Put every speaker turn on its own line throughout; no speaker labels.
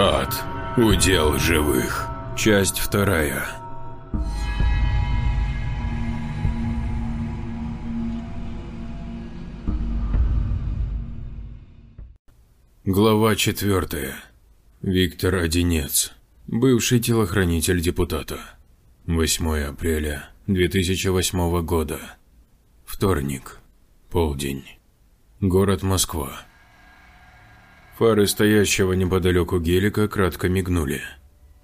Ад. Удел живых. Часть вторая. Глава четвертая. Виктор Одинец. Бывший телохранитель депутата. 8 апреля 2008 года. Вторник. Полдень. Город Москва. Фары стоящего неподалеку гелика кратко мигнули.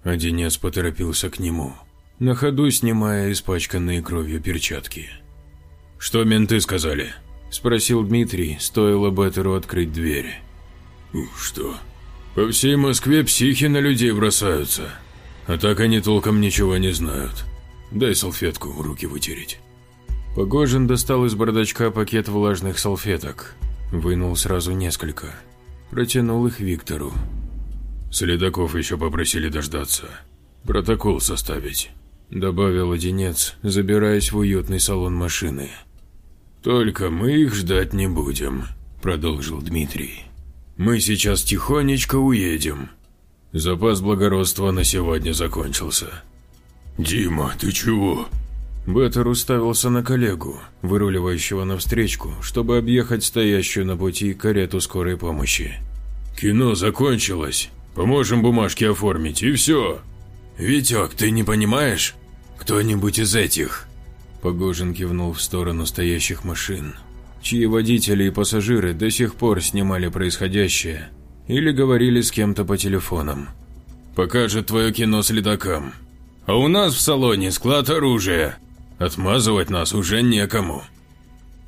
Одинец поторопился к нему, на ходу снимая испачканные кровью перчатки. «Что менты сказали?» – спросил Дмитрий, стоило Беттеру открыть дверь. «Что? По всей Москве психи на людей бросаются, а так они толком ничего не знают. Дай салфетку руки вытереть». Погожин достал из бардачка пакет влажных салфеток, вынул сразу несколько, протянул их Виктору. Следаков еще попросили дождаться, протокол составить, добавил Одинец, забираясь в уютный салон машины. «Только мы их ждать не будем», – продолжил Дмитрий. Мы сейчас тихонечко уедем. Запас благородства на сегодня закончился. Дима, ты чего? Беттер уставился на коллегу, выруливающего навстречку, чтобы объехать стоящую на пути карету скорой помощи. «Кино закончилось. Поможем бумажки оформить, и все». «Витек, ты не понимаешь? Кто-нибудь из этих?» Погожин кивнул в сторону стоящих машин чьи водители и пассажиры до сих пор снимали происходящее или говорили с кем-то по телефонам. «Покажет твое кино следакам. А у нас в салоне склад оружия. Отмазывать нас уже некому».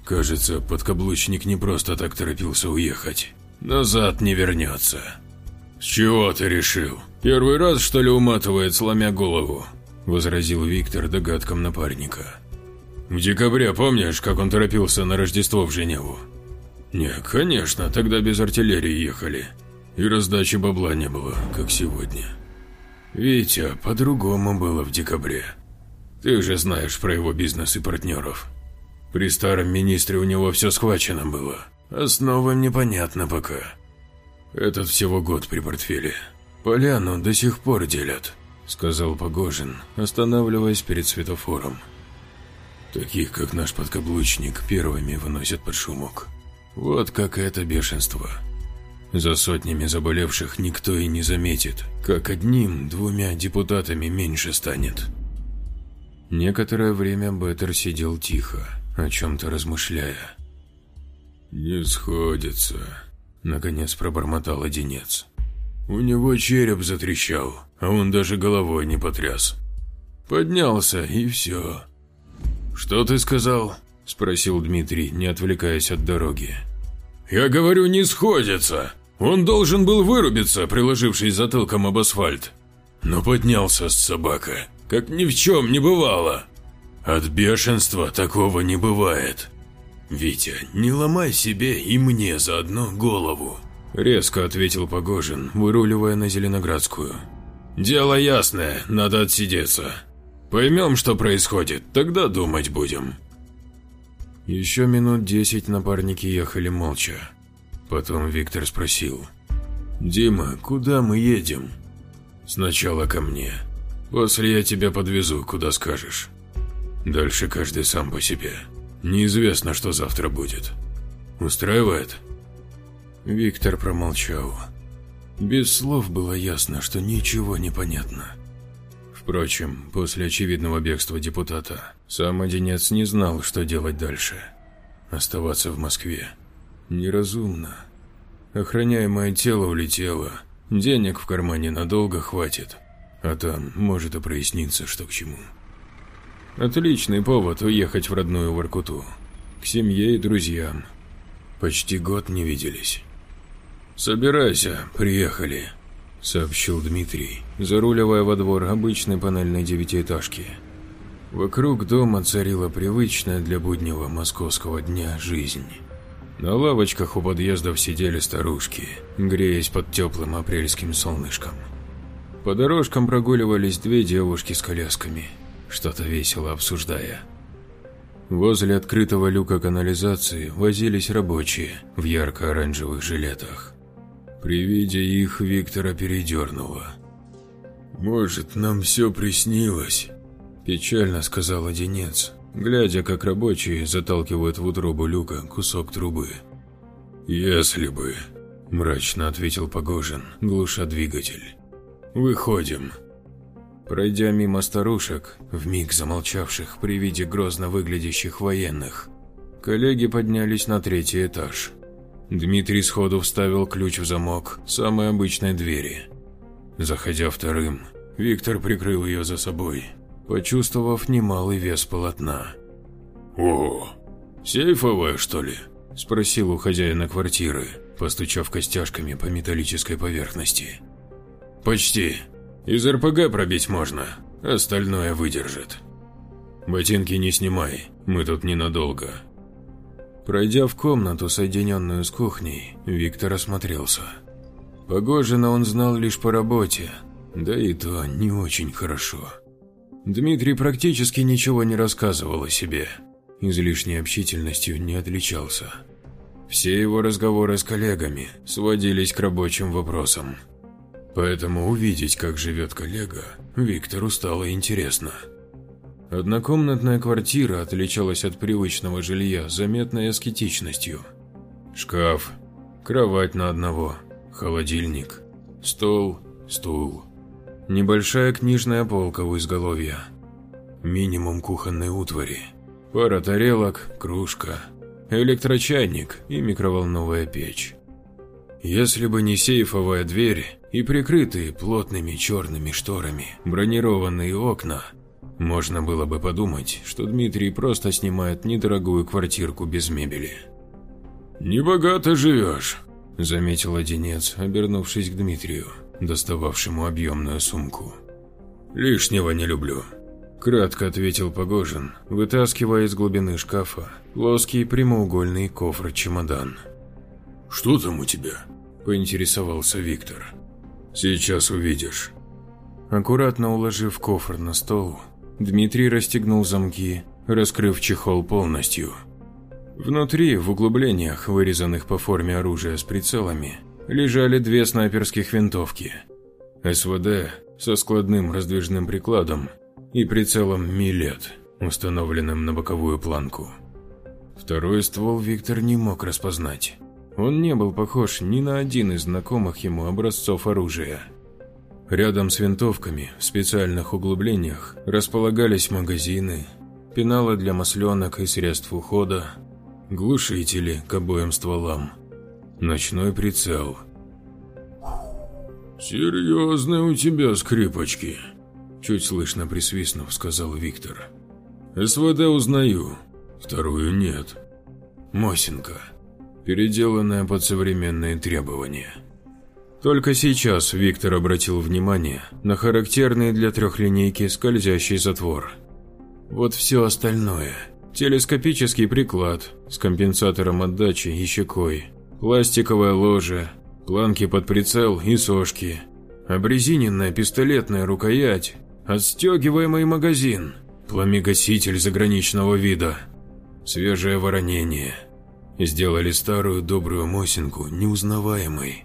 Кажется, подкаблучник не просто так торопился уехать. Назад не вернется. «С чего ты решил? Первый раз, что ли, уматывает, сломя голову?» – возразил Виктор догадкам напарника. В декабре помнишь, как он торопился на Рождество в Женеву? Не, конечно, тогда без артиллерии ехали. И раздачи бабла не было, как сегодня. Витя, по-другому было в декабре. Ты же знаешь про его бизнес и партнеров. При старом министре у него все схвачено было, а с новым непонятно пока. Этот всего год при портфеле. Поляну до сих пор делят, сказал Погожин, останавливаясь перед светофором. Таких, как наш подкаблучник, первыми выносят под шумок. Вот как это бешенство. За сотнями заболевших никто и не заметит, как одним-двумя депутатами меньше станет. Некоторое время Беттер сидел тихо, о чем-то размышляя. «Не сходится», — наконец пробормотал Одинец. «У него череп затрещал, а он даже головой не потряс. Поднялся, и все. «Что ты сказал?» – спросил Дмитрий, не отвлекаясь от дороги. «Я говорю, не сходится. Он должен был вырубиться, приложившись затылком об асфальт. Но поднялся с собака, как ни в чем не бывало. От бешенства такого не бывает. Витя, не ломай себе и мне заодно голову», – резко ответил Погожин, выруливая на Зеленоградскую. «Дело ясное, надо отсидеться. Поймем, что происходит, тогда думать будем. Еще минут десять напарники ехали молча. Потом Виктор спросил. «Дима, куда мы едем?» «Сначала ко мне. После я тебя подвезу, куда скажешь. Дальше каждый сам по себе. Неизвестно, что завтра будет. Устраивает?» Виктор промолчал. Без слов было ясно, что ничего не понятно. Впрочем, после очевидного бегства депутата, сам Одинец не знал, что делать дальше. Оставаться в Москве. Неразумно. Охраняемое тело улетело, денег в кармане надолго хватит, а там может и проясниться, что к чему. Отличный повод уехать в родную Воркуту. К семье и друзьям. Почти год не виделись. «Собирайся, приехали», – сообщил Дмитрий, заруливая во двор обычной панельной девятиэтажки. Вокруг дома царила привычная для буднего московского дня жизнь. На лавочках у подъездов сидели старушки, греясь под теплым апрельским солнышком. По дорожкам прогуливались две девушки с колясками, что-то весело обсуждая. Возле открытого люка канализации возились рабочие в ярко-оранжевых жилетах. При виде их Виктора передернуло. «Может, нам все приснилось?» – печально сказал Одинец, глядя, как рабочие заталкивают в утробу люка кусок трубы. «Если бы», – мрачно ответил Погожин, глуша двигатель. «Выходим». Пройдя мимо старушек, вмиг замолчавших при виде грозно выглядящих военных, коллеги поднялись на третий этаж. Дмитрий сходу вставил ключ в замок самой обычной двери. Заходя вторым, Виктор прикрыл ее за собой, почувствовав немалый вес полотна. «О, сейфовая, что ли?» – спросил у хозяина квартиры, постучав костяшками по металлической поверхности. «Почти. Из РПГ пробить можно, остальное выдержит. Ботинки не снимай, мы тут ненадолго». Пройдя в комнату, соединенную с кухней, Виктор осмотрелся. Погожина он знал лишь по работе, да и то не очень хорошо. Дмитрий практически ничего не рассказывал о себе, излишней общительностью не отличался. Все его разговоры с коллегами сводились к рабочим вопросам. Поэтому увидеть, как живет коллега, Виктору стало интересно. Однокомнатная квартира отличалась от привычного жилья заметной аскетичностью. Шкаф, кровать на одного, холодильник, стол, стул, небольшая книжная полка в изголовье, минимум кухонной утвари, пара тарелок, кружка, электрочайник и микроволновая печь. Если бы не сейфовая дверь и прикрытые плотными черными шторами бронированные окна, можно было бы подумать, что Дмитрий просто снимает недорогую квартирку без мебели. «Небогато живешь», – заметил Одинец, обернувшись к Дмитрию, достававшему объемную сумку. «Лишнего не люблю», – кратко ответил Погожин, вытаскивая из глубины шкафа плоский прямоугольный кофр-чемодан. «Что там у тебя?» – поинтересовался Виктор. «Сейчас увидишь». Аккуратно уложив кофр на стол, Дмитрий расстегнул замки, раскрыв чехол полностью – Внутри, в углублениях, вырезанных по форме оружия с прицелами, лежали две снайперских винтовки. СВД со складным раздвижным прикладом и прицелом Милет, установленным на боковую планку. Второй ствол Виктор не мог распознать. Он не был похож ни на один из знакомых ему образцов оружия. Рядом с винтовками в специальных углублениях располагались магазины, пеналы для масленок и средств ухода, глушители к обоим стволам, ночной прицел. «Серьезные у тебя скрипочки», – чуть слышно присвистнув, сказал Виктор. «СВД узнаю, вторую нет. Мосинка, переделанная под современные требования». Только сейчас Виктор обратил внимание на характерный для трехлинейки скользящий затвор. Вот все остальное – телескопический приклад с компенсатором отдачи и щекой, пластиковая ложа, планки под прицел и сошки, обрезиненная пистолетная рукоять, отстегиваемый магазин, пламегаситель заграничного вида, свежее воронение. Сделали старую добрую Мосинку неузнаваемой.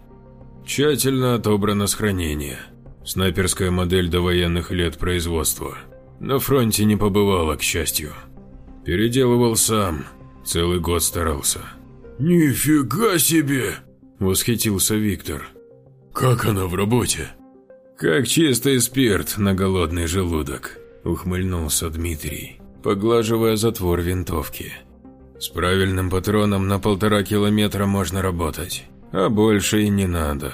Тщательно отобрано с хранения. Снайперская модель до военных лет производства. На фронте не побывала, к счастью. Переделывал сам, целый год старался. «Нифига себе!» – восхитился Виктор. «Как она в работе?» «Как чистый спирт на голодный желудок», – ухмыльнулся Дмитрий, поглаживая затвор винтовки. «С правильным патроном на полтора километра можно работать, а больше и не надо.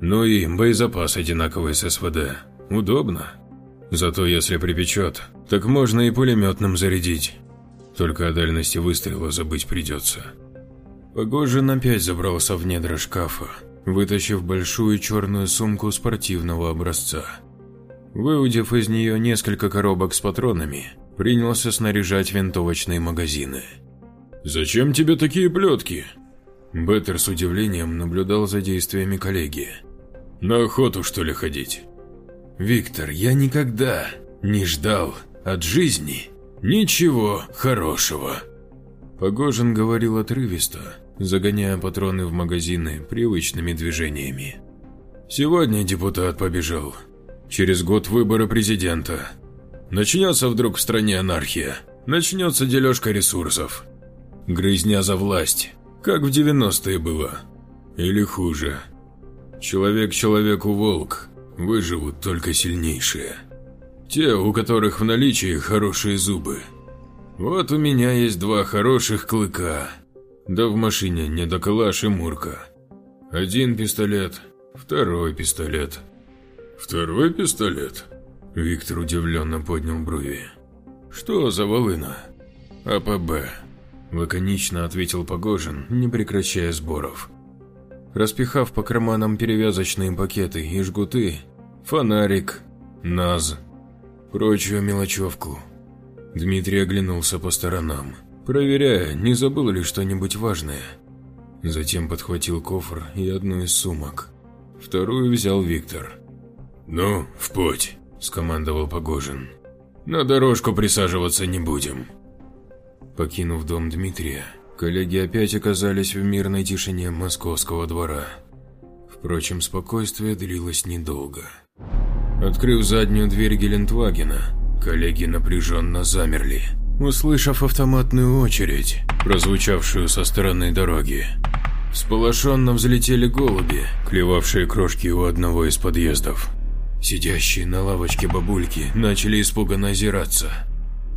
Ну и боезапас одинаковый с СВД. Удобно. Зато если припечет, так можно и пулеметным зарядить. Только о дальности выстрела забыть придется. Погожин опять забрался в недра шкафа, вытащив большую черную сумку спортивного образца. Выудив из нее несколько коробок с патронами, принялся снаряжать винтовочные магазины. «Зачем тебе такие плетки?» Беттер с удивлением наблюдал за действиями коллеги. «На охоту, что ли, ходить?» «Виктор, я никогда не ждал от жизни ничего хорошего». Погожин говорил отрывисто, загоняя патроны в магазины привычными движениями. Сегодня депутат побежал. Через год выборы президента. Начнется вдруг в стране анархия. Начнется дележка ресурсов. Грызня за власть, как в 90-е было. Или хуже. Человек человеку волк, выживут только сильнейшие. Те, у которых в наличии хорошие зубы. Вот у меня есть два хороших клыка. Да в машине не до калаш и мурка. Один пистолет, второй пистолет. Второй пистолет? Виктор удивленно поднял брови. Что за волына? АПБ. Лаконично ответил Погожин, не прекращая сборов. Распихав по карманам перевязочные пакеты и жгуты, фонарик, НАЗ, прочую мелочевку. Дмитрий оглянулся по сторонам, проверяя, не забыл ли что-нибудь важное. Затем подхватил кофр и одну из сумок. Вторую взял Виктор. «Ну, в путь», – скомандовал Погожин. «На дорожку присаживаться не будем». Покинув дом Дмитрия, коллеги опять оказались в мирной тишине московского двора. Впрочем, спокойствие длилось недолго. Открыв заднюю дверь Гелендвагена, коллеги напряженно замерли, услышав автоматную очередь, прозвучавшую со стороны дороги. Всполошенно взлетели голуби, клевавшие крошки у одного из подъездов. Сидящие на лавочке бабульки начали испуганно озираться.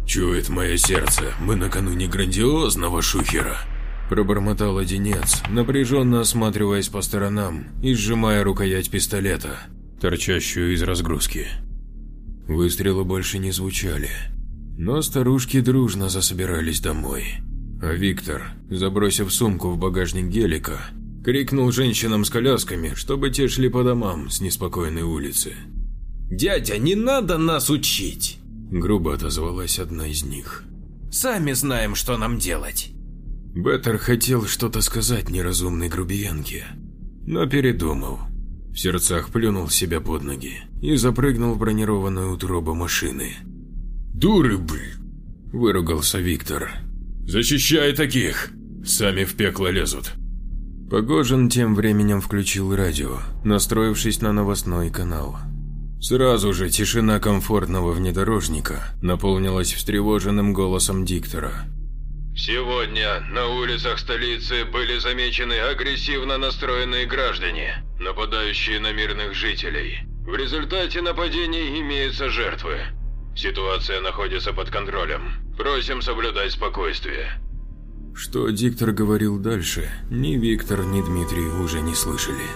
«Чует мое сердце, мы накануне грандиозного шухера», Пробормотал одинец, напряженно осматриваясь по сторонам и сжимая рукоять пистолета, торчащую из разгрузки. Выстрелы больше не звучали, но старушки дружно засобирались домой. А Виктор, забросив сумку в багажник гелика, крикнул женщинам с колясками, чтобы те шли по домам с неспокойной улицы.
«Дядя, не надо нас учить!»
Грубо отозвалась одна из них.
«Сами знаем, что нам делать!»
Беттер хотел что-то сказать неразумной грубиянке, но передумал. В сердцах плюнул себя под ноги и запрыгнул в бронированную утробу машины. «Дуры, блин!» – выругался Виктор. «Защищай таких! Сами в пекло лезут!» Погожин тем временем включил радио, настроившись на новостной канал. Сразу же тишина комфортного внедорожника наполнилась встревоженным голосом диктора.
Сегодня на улицах столицы были замечены агрессивно настроенные граждане, нападающие на мирных жителей. В результате нападений имеются жертвы. Ситуация находится под контролем. Просим соблюдать спокойствие.
Что диктор говорил дальше, ни Виктор, ни Дмитрий уже не слышали.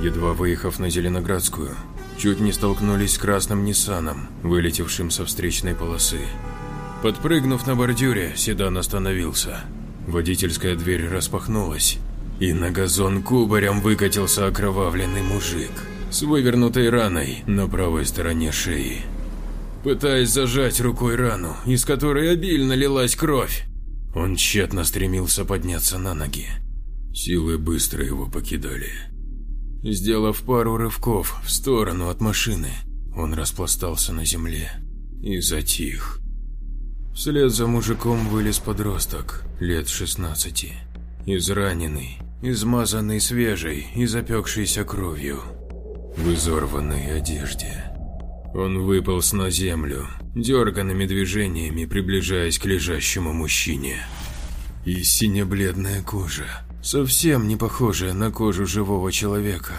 Едва выехав на Зеленоградскую, чуть не столкнулись с красным Ниссаном, вылетевшим со встречной полосы. Подпрыгнув на бордюре, седан остановился. Водительская дверь распахнулась, и на газон кубарем выкатился окровавленный мужик с вывернутой раной на правой стороне шеи. Пытаясь зажать рукой рану, из которой обильно лилась кровь, он тщетно стремился подняться на ноги. Силы быстро его покидали. Сделав пару рывков в сторону от машины, он распластался на земле и затих. Вслед за мужиком вылез подросток, лет 16, израненный, измазанный свежей и запекшейся кровью, в изорванной одежде. Он выполз на землю, дерганными движениями приближаясь к лежащему мужчине. И сине-бледная кожа, совсем не похожая на кожу живого человека.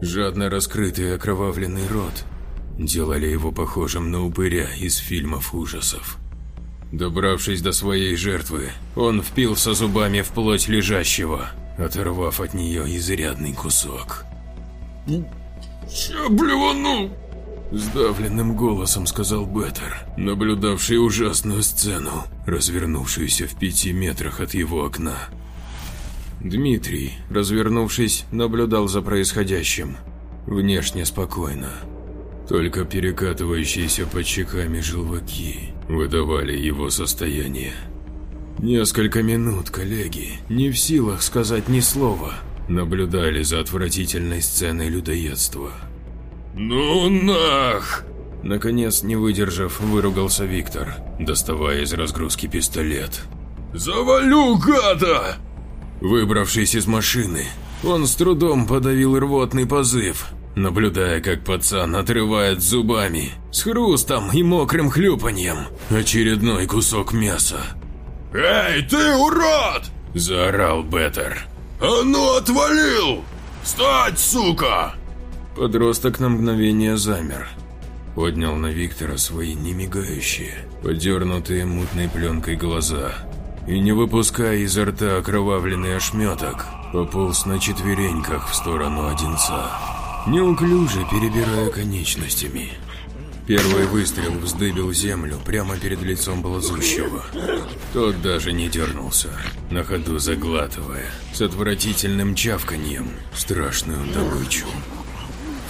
Жадно раскрытый окровавленный рот делали его похожим на упыря из фильмов ужасов. Добравшись до своей жертвы, он впился зубами в плоть лежащего, оторвав от нее изрядный кусок.
«Че блеванул?»
Сдавленным голосом сказал Беттер, наблюдавший ужасную сцену, развернувшуюся в пяти метрах от его окна. Дмитрий, развернувшись, наблюдал за происходящим. Внешне спокойно. Только перекатывающиеся под щеками желваки выдавали его состояние. Несколько минут коллеги, не в силах сказать ни слова, наблюдали за отвратительной сценой людоедства.
«Ну нах!»
Наконец, не выдержав, выругался Виктор, доставая из разгрузки пистолет.
«Завалю, гада!»
Выбравшись из машины, он с трудом подавил рвотный позыв, наблюдая, как пацан отрывает зубами, с хрустом и мокрым хлюпаньем, очередной кусок мяса.
«Эй, ты урод!»
– заорал Беттер.
«А ну отвалил! Встать, сука!»
Подросток на мгновение замер. Поднял на Виктора свои немигающие, подернутые мутной пленкой глаза и, не выпуская изо рта окровавленный ошметок, пополз на четвереньках в сторону Одинца, неуклюже перебирая конечностями. Первый выстрел вздыбил землю прямо перед лицом ползущего. Тот даже не дернулся, на ходу заглатывая, с отвратительным чавканьем, страшную добычу.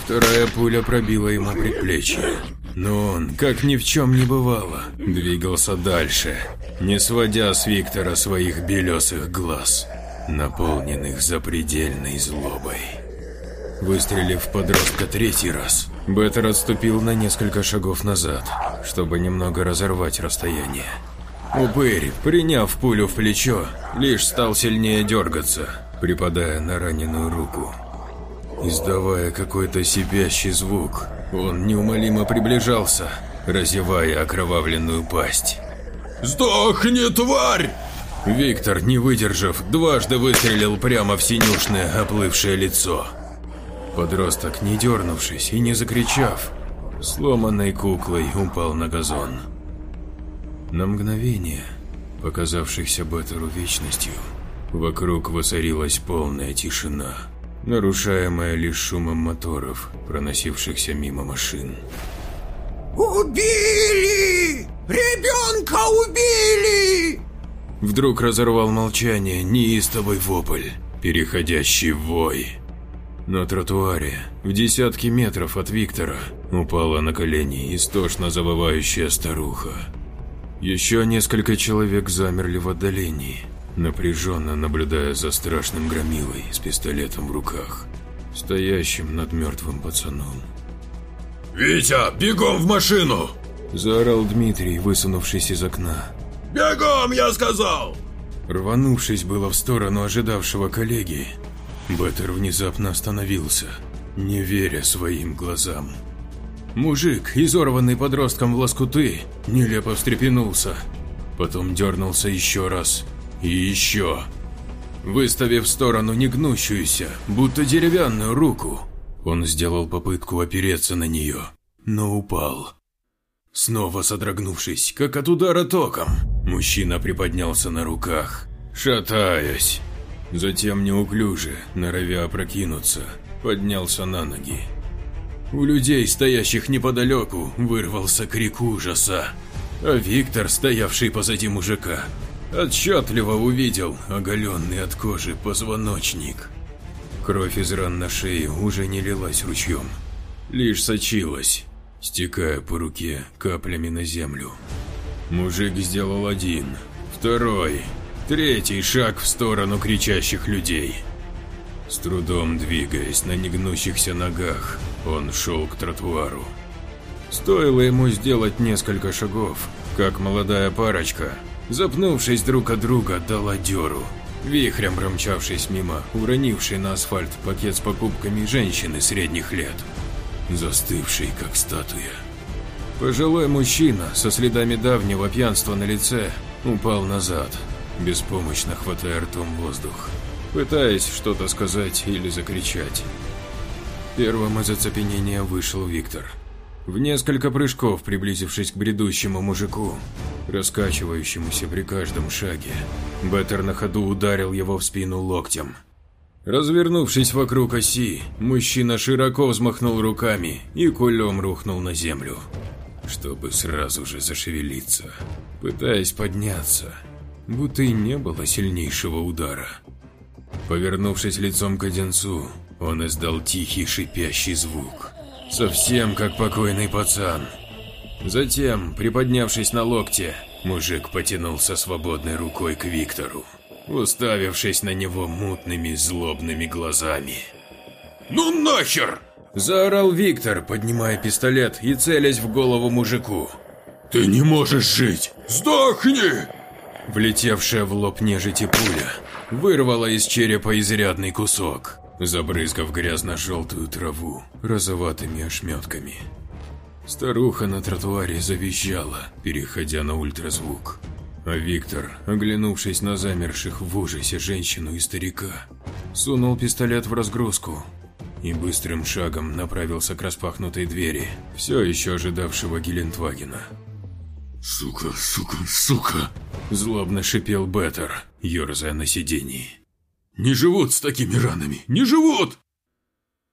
Вторая пуля пробила ему предплечье, но он, как ни в чем не бывало, двигался дальше, не сводя с Виктора своих белесых глаз, наполненных запредельной злобой. Выстрелив подростка третий раз, Беттер отступил на несколько шагов назад, чтобы немного разорвать расстояние. Упырь, приняв пулю в плечо, лишь стал сильнее дергаться, припадая на раненую руку. Издавая какой-то сипящий звук, он неумолимо приближался, разевая окровавленную пасть.
«Сдохни, тварь!»
Виктор, не выдержав, дважды выстрелил прямо в синюшное оплывшее лицо. Подросток, не дернувшись и не закричав, сломанной куклой упал на газон. На мгновение, показавшихся Беттеру вечностью, вокруг воцарилась полная тишина, нарушаемая лишь шумом моторов, проносившихся мимо машин.
«Убили! Ребенка убили!»
Вдруг разорвал молчание неистовый вопль, переходящий в вой. На тротуаре, в десятки метров от Виктора, упала на колени истошно завывающая старуха. Еще несколько человек замерли в отдалении, напряженно наблюдая за страшным громилой с пистолетом в руках, стоящим над мертвым пацаном.
«Витя, бегом в машину!»
– заорал Дмитрий, высунувшись из окна.
«Бегом, я сказал!»
Рванувшись было в сторону ожидавшего коллеги, Беттер внезапно остановился, не веря своим глазам. Мужик, изорванный подростком в лоскуты, нелепо встрепенулся. Потом дернулся еще раз и еще. Выставив в сторону негнущуюся, будто деревянную руку, он сделал попытку опереться на нее, но упал. Снова содрогнувшись, как от удара током, мужчина приподнялся на руках, шатаясь. Затем неуклюже, норовя опрокинуться, поднялся на ноги. У людей, стоящих неподалеку, вырвался крик ужаса, а Виктор, стоявший позади мужика, отчетливо увидел оголенный от кожи позвоночник. Кровь из ран на шее уже не лилась ручьем, лишь сочилась, стекая по руке каплями на землю. Мужик сделал один, второй, Третий шаг в сторону кричащих людей. С трудом двигаясь на негнущихся ногах, он шел к тротуару. Стоило ему сделать несколько шагов, как молодая парочка, запнувшись друг от друга, дала дёру, вихрем промчавшись мимо, уронившей на асфальт пакет с покупками женщины средних лет, застывшей как статуя. Пожилой мужчина со следами давнего пьянства на лице упал назад, беспомощно хватая ртом воздух, пытаясь что-то сказать или закричать. Первым из оцепенения вышел Виктор. В несколько прыжков приблизившись к бредущему мужику, раскачивающемуся при каждом шаге, Беттер на ходу ударил его в спину локтем. Развернувшись вокруг оси, мужчина широко взмахнул руками и кулем рухнул на землю, чтобы сразу же зашевелиться, пытаясь подняться будто и не было сильнейшего удара. Повернувшись лицом к Одинцу, он издал тихий шипящий звук, совсем как покойный пацан. Затем, приподнявшись на локте, мужик потянулся свободной рукой к Виктору, уставившись на него мутными злобными глазами.
«Ну нахер!»
– заорал Виктор, поднимая пистолет и целясь в голову мужику.
«Ты не можешь жить! Сдохни!»
Влетевшая в лоб нежити пуля вырвала из черепа изрядный кусок, забрызгав грязно-желтую траву розоватыми ошметками. Старуха на тротуаре завизжала, переходя на ультразвук. А Виктор, оглянувшись на замерших в ужасе женщину и старика, сунул пистолет в разгрузку и быстрым шагом направился к распахнутой двери, все еще ожидавшего Гелендвагена.
Сука, сука, сука.
Злобно шипел Беттер, ерзая на сиденье.
Не живут с такими ранами, не живут!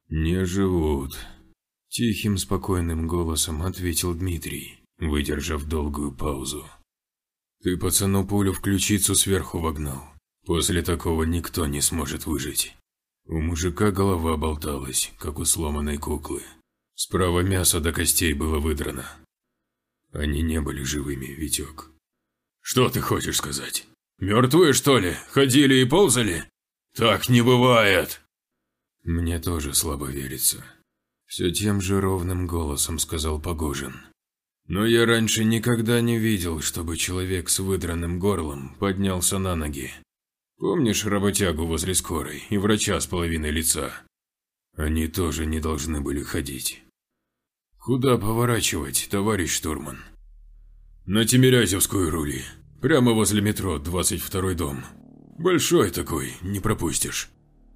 Не живут. Тихим, спокойным голосом ответил Дмитрий, выдержав долгую паузу. Ты пацану пулю в ключицу сверху вогнал. После такого никто не сможет выжить. У мужика голова болталась, как у сломанной куклы. Справа мясо до костей было выдрано. Они не были живыми, Витек.
Что ты хочешь сказать? Мертвые, что ли? Ходили и ползали? Так не бывает.
Мне тоже слабо верится. Все тем же ровным голосом сказал Погожин. Но я раньше никогда не видел, чтобы человек с выдранным горлом поднялся на ноги. Помнишь работягу возле скорой и врача с половиной лица? Они тоже не должны были ходить. Куда поворачивать, товарищ штурман?
На Тимирязевскую рули. Прямо возле метро, 22 дом. Большой такой, не пропустишь.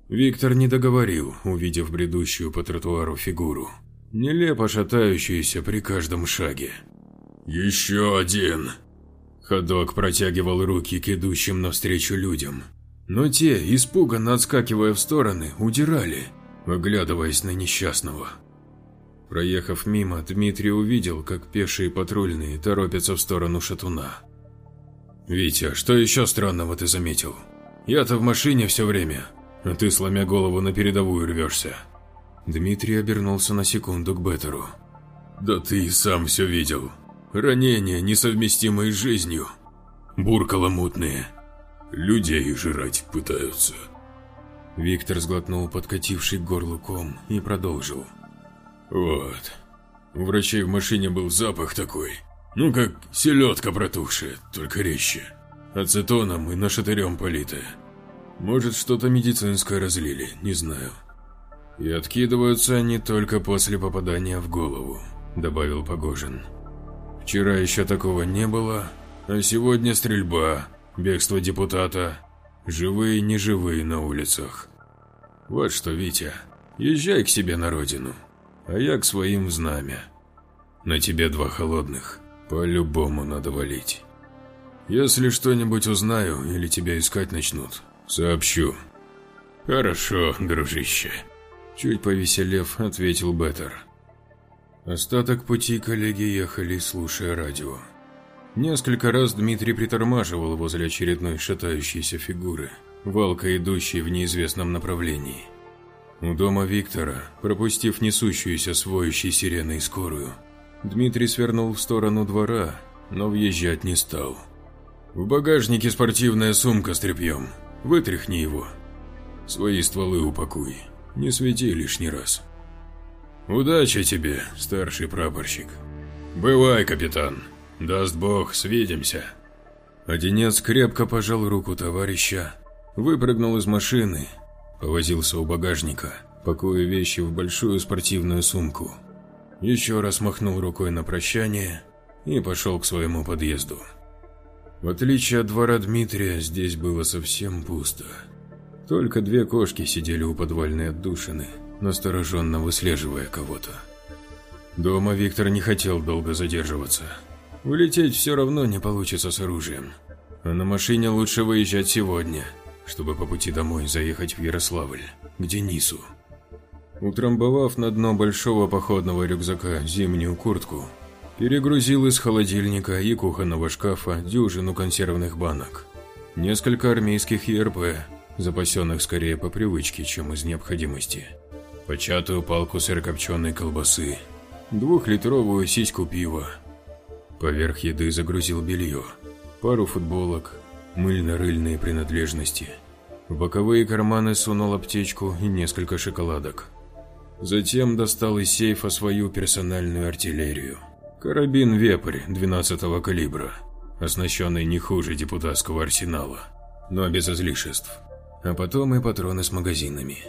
Виктор не договорил, увидев бредущую по тротуару фигуру нелепо шатающуюся при каждом шаге.
«Еще один!»
Ходок протягивал руки к идущим навстречу людям, но те, испуганно отскакивая в стороны, удирали, оглядываясь на несчастного. Проехав мимо, Дмитрий увидел, как пешие патрульные торопятся в сторону шатуна. «Витя, что еще странного ты заметил? Я-то в машине все время, а ты, сломя голову, на передовую рвешься». Дмитрий обернулся на секунду к Беттеру.
«Да ты и сам все видел. Ранения, несовместимые с жизнью. Буркало мутные. Людей жрать пытаются».
Виктор сглотнул подкативший к горлу ком и продолжил.
«Вот. У врачей в машине был запах такой. Ну, как селедка протухшая, только резче. Ацетоном и нашатырем политая. Может, что-то медицинское разлили, не знаю.
«И откидываются они только после попадания в голову», – добавил Погожин. «Вчера еще такого не было, а сегодня стрельба, бегство депутата, живые и неживые на улицах. Вот что, Витя, езжай к себе на родину, а я к своим в знамя. На тебе два холодных, по-любому надо валить. Если что-нибудь узнаю или тебя искать начнут, сообщу».
«Хорошо, дружище»,
Чуть повеселев, ответил Беттер. Остаток пути коллеги ехали, слушая радио. Несколько раз Дмитрий притормаживал возле очередной шатающейся фигуры, валка идущей в неизвестном направлении. У дома Виктора, пропустив несущуюся с воющей сиреной скорую, Дмитрий свернул в сторону двора, но въезжать не стал. «В багажнике спортивная сумка с тряпьем. Вытряхни его. Свои стволы упакуй. Не свети лишний раз. Удачи тебе, старший прапорщик.
Бывай, капитан. Даст бог, свидимся.
Одинец крепко пожал руку товарища, выпрыгнул из машины, повозился у багажника, пакуя вещи в большую спортивную сумку. Еще раз махнул рукой на прощание и пошел к своему подъезду. В отличие от двора Дмитрия, здесь было совсем пусто. Только две кошки сидели у подвальной отдушины, настороженно выслеживая кого-то. Дома Виктор не хотел долго задерживаться. Улететь все равно не получится с оружием. А на машине лучше выезжать сегодня, чтобы по пути домой заехать в Ярославль, к Денису. Утрамбовав на дно большого походного рюкзака зимнюю куртку, перегрузил из холодильника и кухонного шкафа дюжину консервных банок, несколько армейских ЕРП, запасенных скорее по привычке, чем из необходимости. Початую палку сырокопченой колбасы, двухлитровую сиську пива. Поверх еды загрузил белье, пару футболок, мыльно-рыльные принадлежности. В боковые карманы сунул аптечку и несколько шоколадок. Затем достал из сейфа свою персональную артиллерию. Карабин «Вепрь» 12-го калибра, оснащенный не хуже депутатского арсенала, но без излишеств. а потом и патроны с магазинами.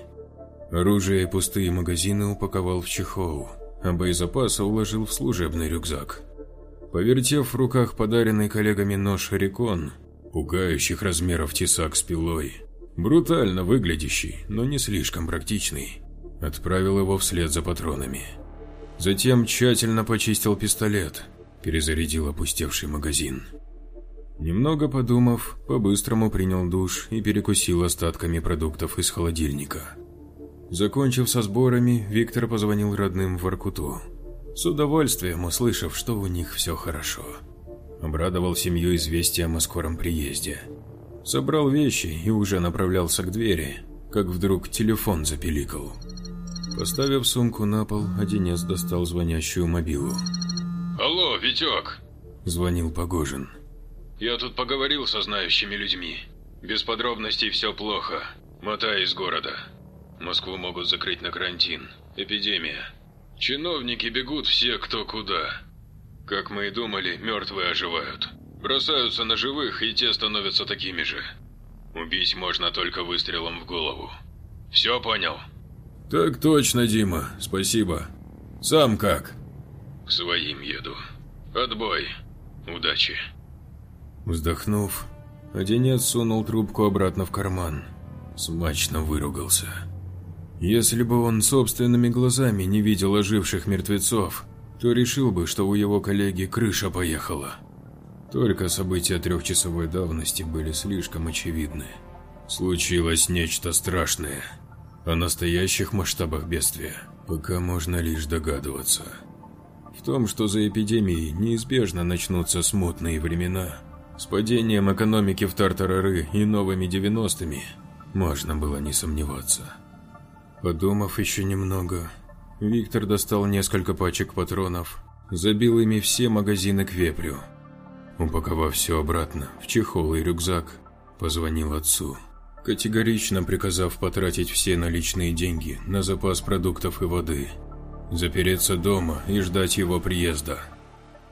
Оружие и пустые магазины упаковал в чехол, а боезапасы уложил в служебный рюкзак. Повертев в руках подаренный коллегами нож «Рекон», пугающих размеров тесак с пилой, брутально выглядящий, но не слишком практичный, отправил его вслед за патронами. Затем тщательно почистил пистолет, перезарядил опустевший магазин. Немного подумав, по-быстрому принял душ и перекусил остатками продуктов из холодильника. Закончив со сборами, Виктор позвонил родным в Воркуту, с удовольствием услышав, что у них все хорошо. Обрадовал семью известием о скором приезде. Собрал вещи и уже направлялся к двери, как вдруг телефон запеликал. Поставив сумку на пол, Одинец достал звонящую мобилу.
Алло, Витек.
Звонил Погожин.
Я тут поговорил со знающими людьми. Без подробностей все плохо. Мотай из города. Москву могут закрыть на карантин. Эпидемия. Чиновники бегут все кто куда. Как мы и думали, мертвые оживают. Бросаются на живых, и те становятся такими же. Убить можно только выстрелом в голову. Все понял?
Так точно, Дима, спасибо. Сам как?
К своим еду. Отбой. Удачи.
Вздохнув, Одинец сунул трубку обратно в карман. Смачно выругался. Если бы он собственными глазами не видел оживших мертвецов, то решил бы, что у его коллеги крыша поехала. Только события трехчасовой давности были слишком очевидны. Случилось нечто страшное. О настоящих масштабах бедствия пока можно лишь догадываться. В том, что за эпидемией неизбежно начнутся смутные времена, с падением экономики в Тартарары и новыми 90-ми можно было не сомневаться. Подумав еще немного, Виктор достал несколько пачек патронов, забил ими все магазины к вепрю. Упаковав все обратно в чехол и рюкзак, позвонил отцу, категорично приказав потратить все наличные деньги на запас продуктов и воды, запереться дома и ждать его приезда.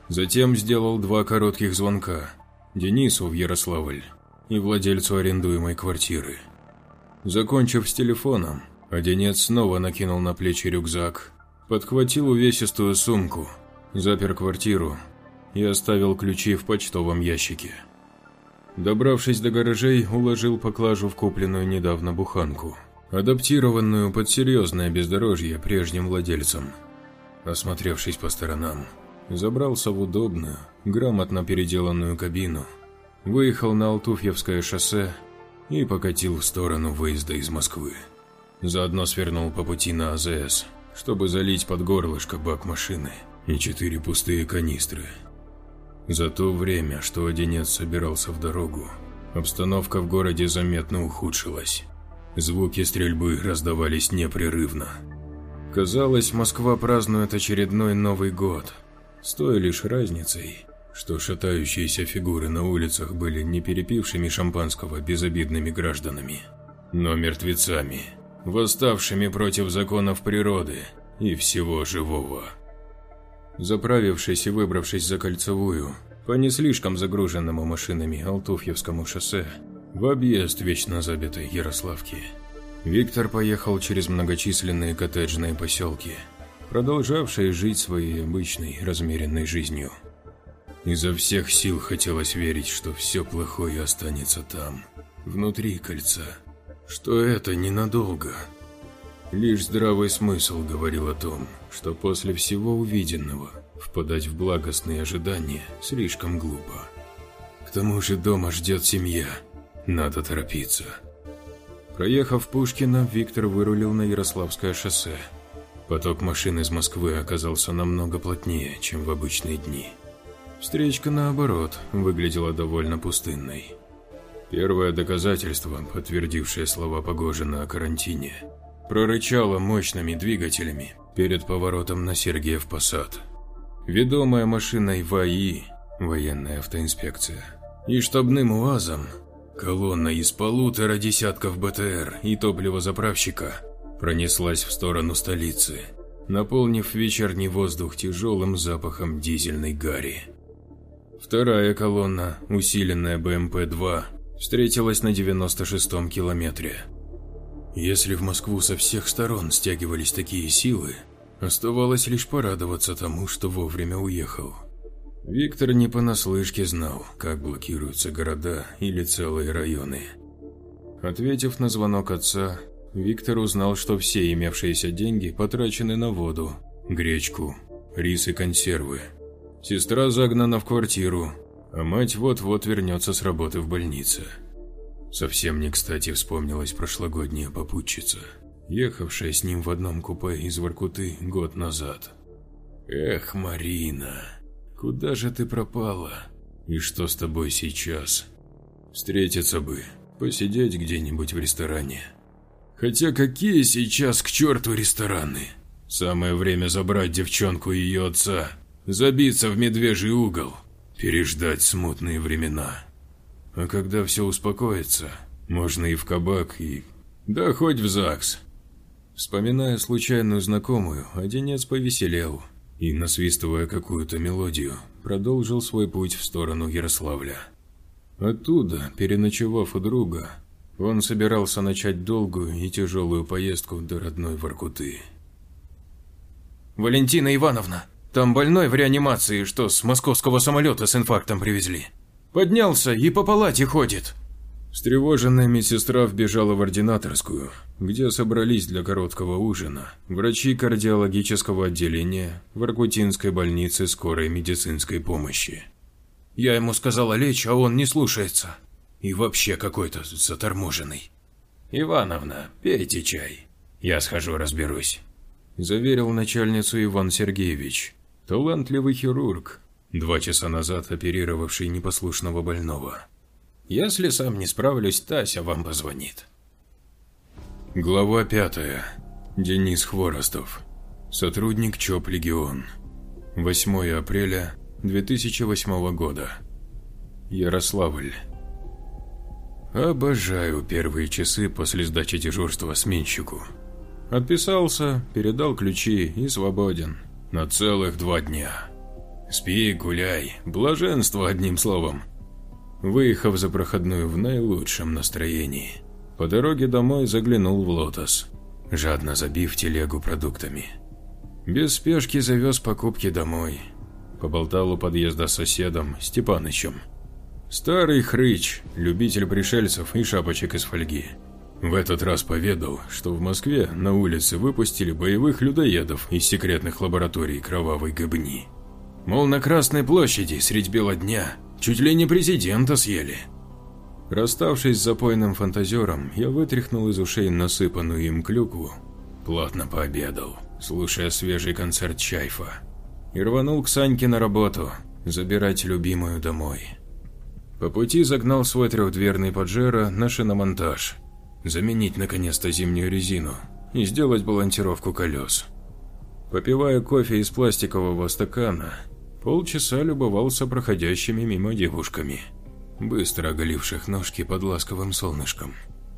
Затем сделал два коротких звонка – Денису в Ярославль и владельцу арендуемой квартиры. Закончив с телефоном, Одинец снова накинул на плечи рюкзак, подхватил увесистую сумку, запер квартиру и оставил ключи в почтовом ящике. Добравшись до гаражей, уложил поклажу в купленную недавно буханку, адаптированную под серьезное бездорожье прежним владельцам. Осмотревшись по сторонам, забрался в удобную, грамотно переделанную кабину, выехал на Алтуфьевское шоссе и покатил в сторону выезда из Москвы. Заодно свернул по пути на АЗС, чтобы залить под горлышко бак машины и четыре пустые канистры. За то время, что Одинец собирался в дорогу, обстановка в городе заметно ухудшилась. Звуки стрельбы раздавались непрерывно. Казалось, Москва празднует очередной Новый год – с той лишь разницей, что шатающиеся фигуры на улицах были не перепившими шампанского безобидными гражданами, но мертвецами, восставшими против законов природы и всего живого. Заправившись и выбравшись за кольцевую, по не слишком загруженному машинами Алтуфьевскому шоссе, в объезд вечно забитой Ярославки, Виктор поехал через многочисленные коттеджные поселки – продолжавшие жить своей обычной, размеренной жизнью. Изо всех сил хотелось верить, что все плохое останется там, внутри кольца, что это ненадолго. Лишь здравый смысл говорил о том, что после всего увиденного впадать в благостные ожидания слишком глупо. К тому же дома ждет семья, надо торопиться. Проехав Пушкина, Виктор вырулил на Ярославское шоссе – Поток машин из Москвы оказался намного плотнее, чем в обычные дни. Встречка, наоборот, выглядела довольно пустынной. Первое доказательство, подтвердившее слова Погожина о карантине, прорычало мощными двигателями перед поворотом на Сергеев Посад. Ведомая машиной ВАИ, военная автоинспекция, и штабным УАЗом, колонна из полутора десятков БТР и топливозаправщика – пронеслась в сторону столицы, наполнив вечерний воздух тяжелым запахом дизельной гари. Вторая колонна, усиленная БМП-2, встретилась на 96-м километре. Если в Москву со всех сторон стягивались такие силы, оставалось лишь порадоваться тому, что вовремя уехал. Виктор не понаслышке знал, как блокируются города или целые районы. Ответив на звонок отца, Виктор узнал, что все имевшиеся деньги потрачены на воду, гречку, рис и консервы. Сестра загнана в квартиру, а мать вот-вот вернется с работы в больнице. Совсем не кстати вспомнилась прошлогодняя попутчица, ехавшая с ним в одном купе из Воркуты год назад. Эх, Марина, куда же ты пропала? И что с тобой сейчас? Встретиться бы, посидеть где-нибудь в ресторане. Хотя какие сейчас к черту рестораны? Самое время забрать девчонку и ее отца, забиться в медвежий угол, переждать смутные времена. А когда все успокоится, можно и в кабак, и... Да хоть в ЗАГС. Вспоминая случайную знакомую, Одинец повеселел и, насвистывая какую-то мелодию, продолжил свой путь в сторону Ярославля. Оттуда, переночевав у друга, он собирался начать долгую и тяжелую поездку до родной Воркуты.
«Валентина Ивановна, там больной в реанимации, что с московского самолета с инфарктом привезли. Поднялся и по палате ходит».
Встревоженная медсестра вбежала в ординаторскую, где собрались для короткого ужина врачи кардиологического отделения Воркутинской больницы скорой медицинской помощи.
Я ему сказала лечь, а он не слушается. И вообще какой-то заторможенный.
Ивановна, пейте чай. Я схожу разберусь.
Заверил начальницу Иван Сергеевич, талантливый хирург, два часа назад оперировавший непослушного больного.
Если сам не справлюсь, Тася вам позвонит.
Глава пятая. Денис Хворостов. Сотрудник ЧОП «Легион». 8 апреля 2008 года. Ярославль. Обожаю первые часы после сдачи дежурства сменщику. Отписался, передал ключи и свободен. На целых два дня. Спи, гуляй, блаженство одним словом. Выехав за проходную в наилучшем настроении, по дороге домой заглянул в «Лотос», жадно забив телегу продуктами. Без спешки завез покупки домой. Поболтал у подъезда с соседом Степанычем. Старый хрыч, любитель пришельцев и шапочек из фольги. В этот раз поведал, что в Москве на улице выпустили боевых людоедов из секретных лабораторий кровавой гыбни. Мол, на Красной площади средь бела дня чуть ли не президента съели. Расставшись с запойным фантазером, я вытряхнул из ушей насыпанную им клюкву, плотно пообедал, слушая свежий концерт Чайфа, и рванул к Саньке на работу, забирать любимую домой. По пути загнал свой трехдверный Паджеро на шиномонтаж, заменить наконец-то зимнюю резину и сделать балансировку колес. Попивая кофе из пластикового стакана, полчаса любовался проходящими мимо девушками, быстро оголивших ножки под ласковым солнышком,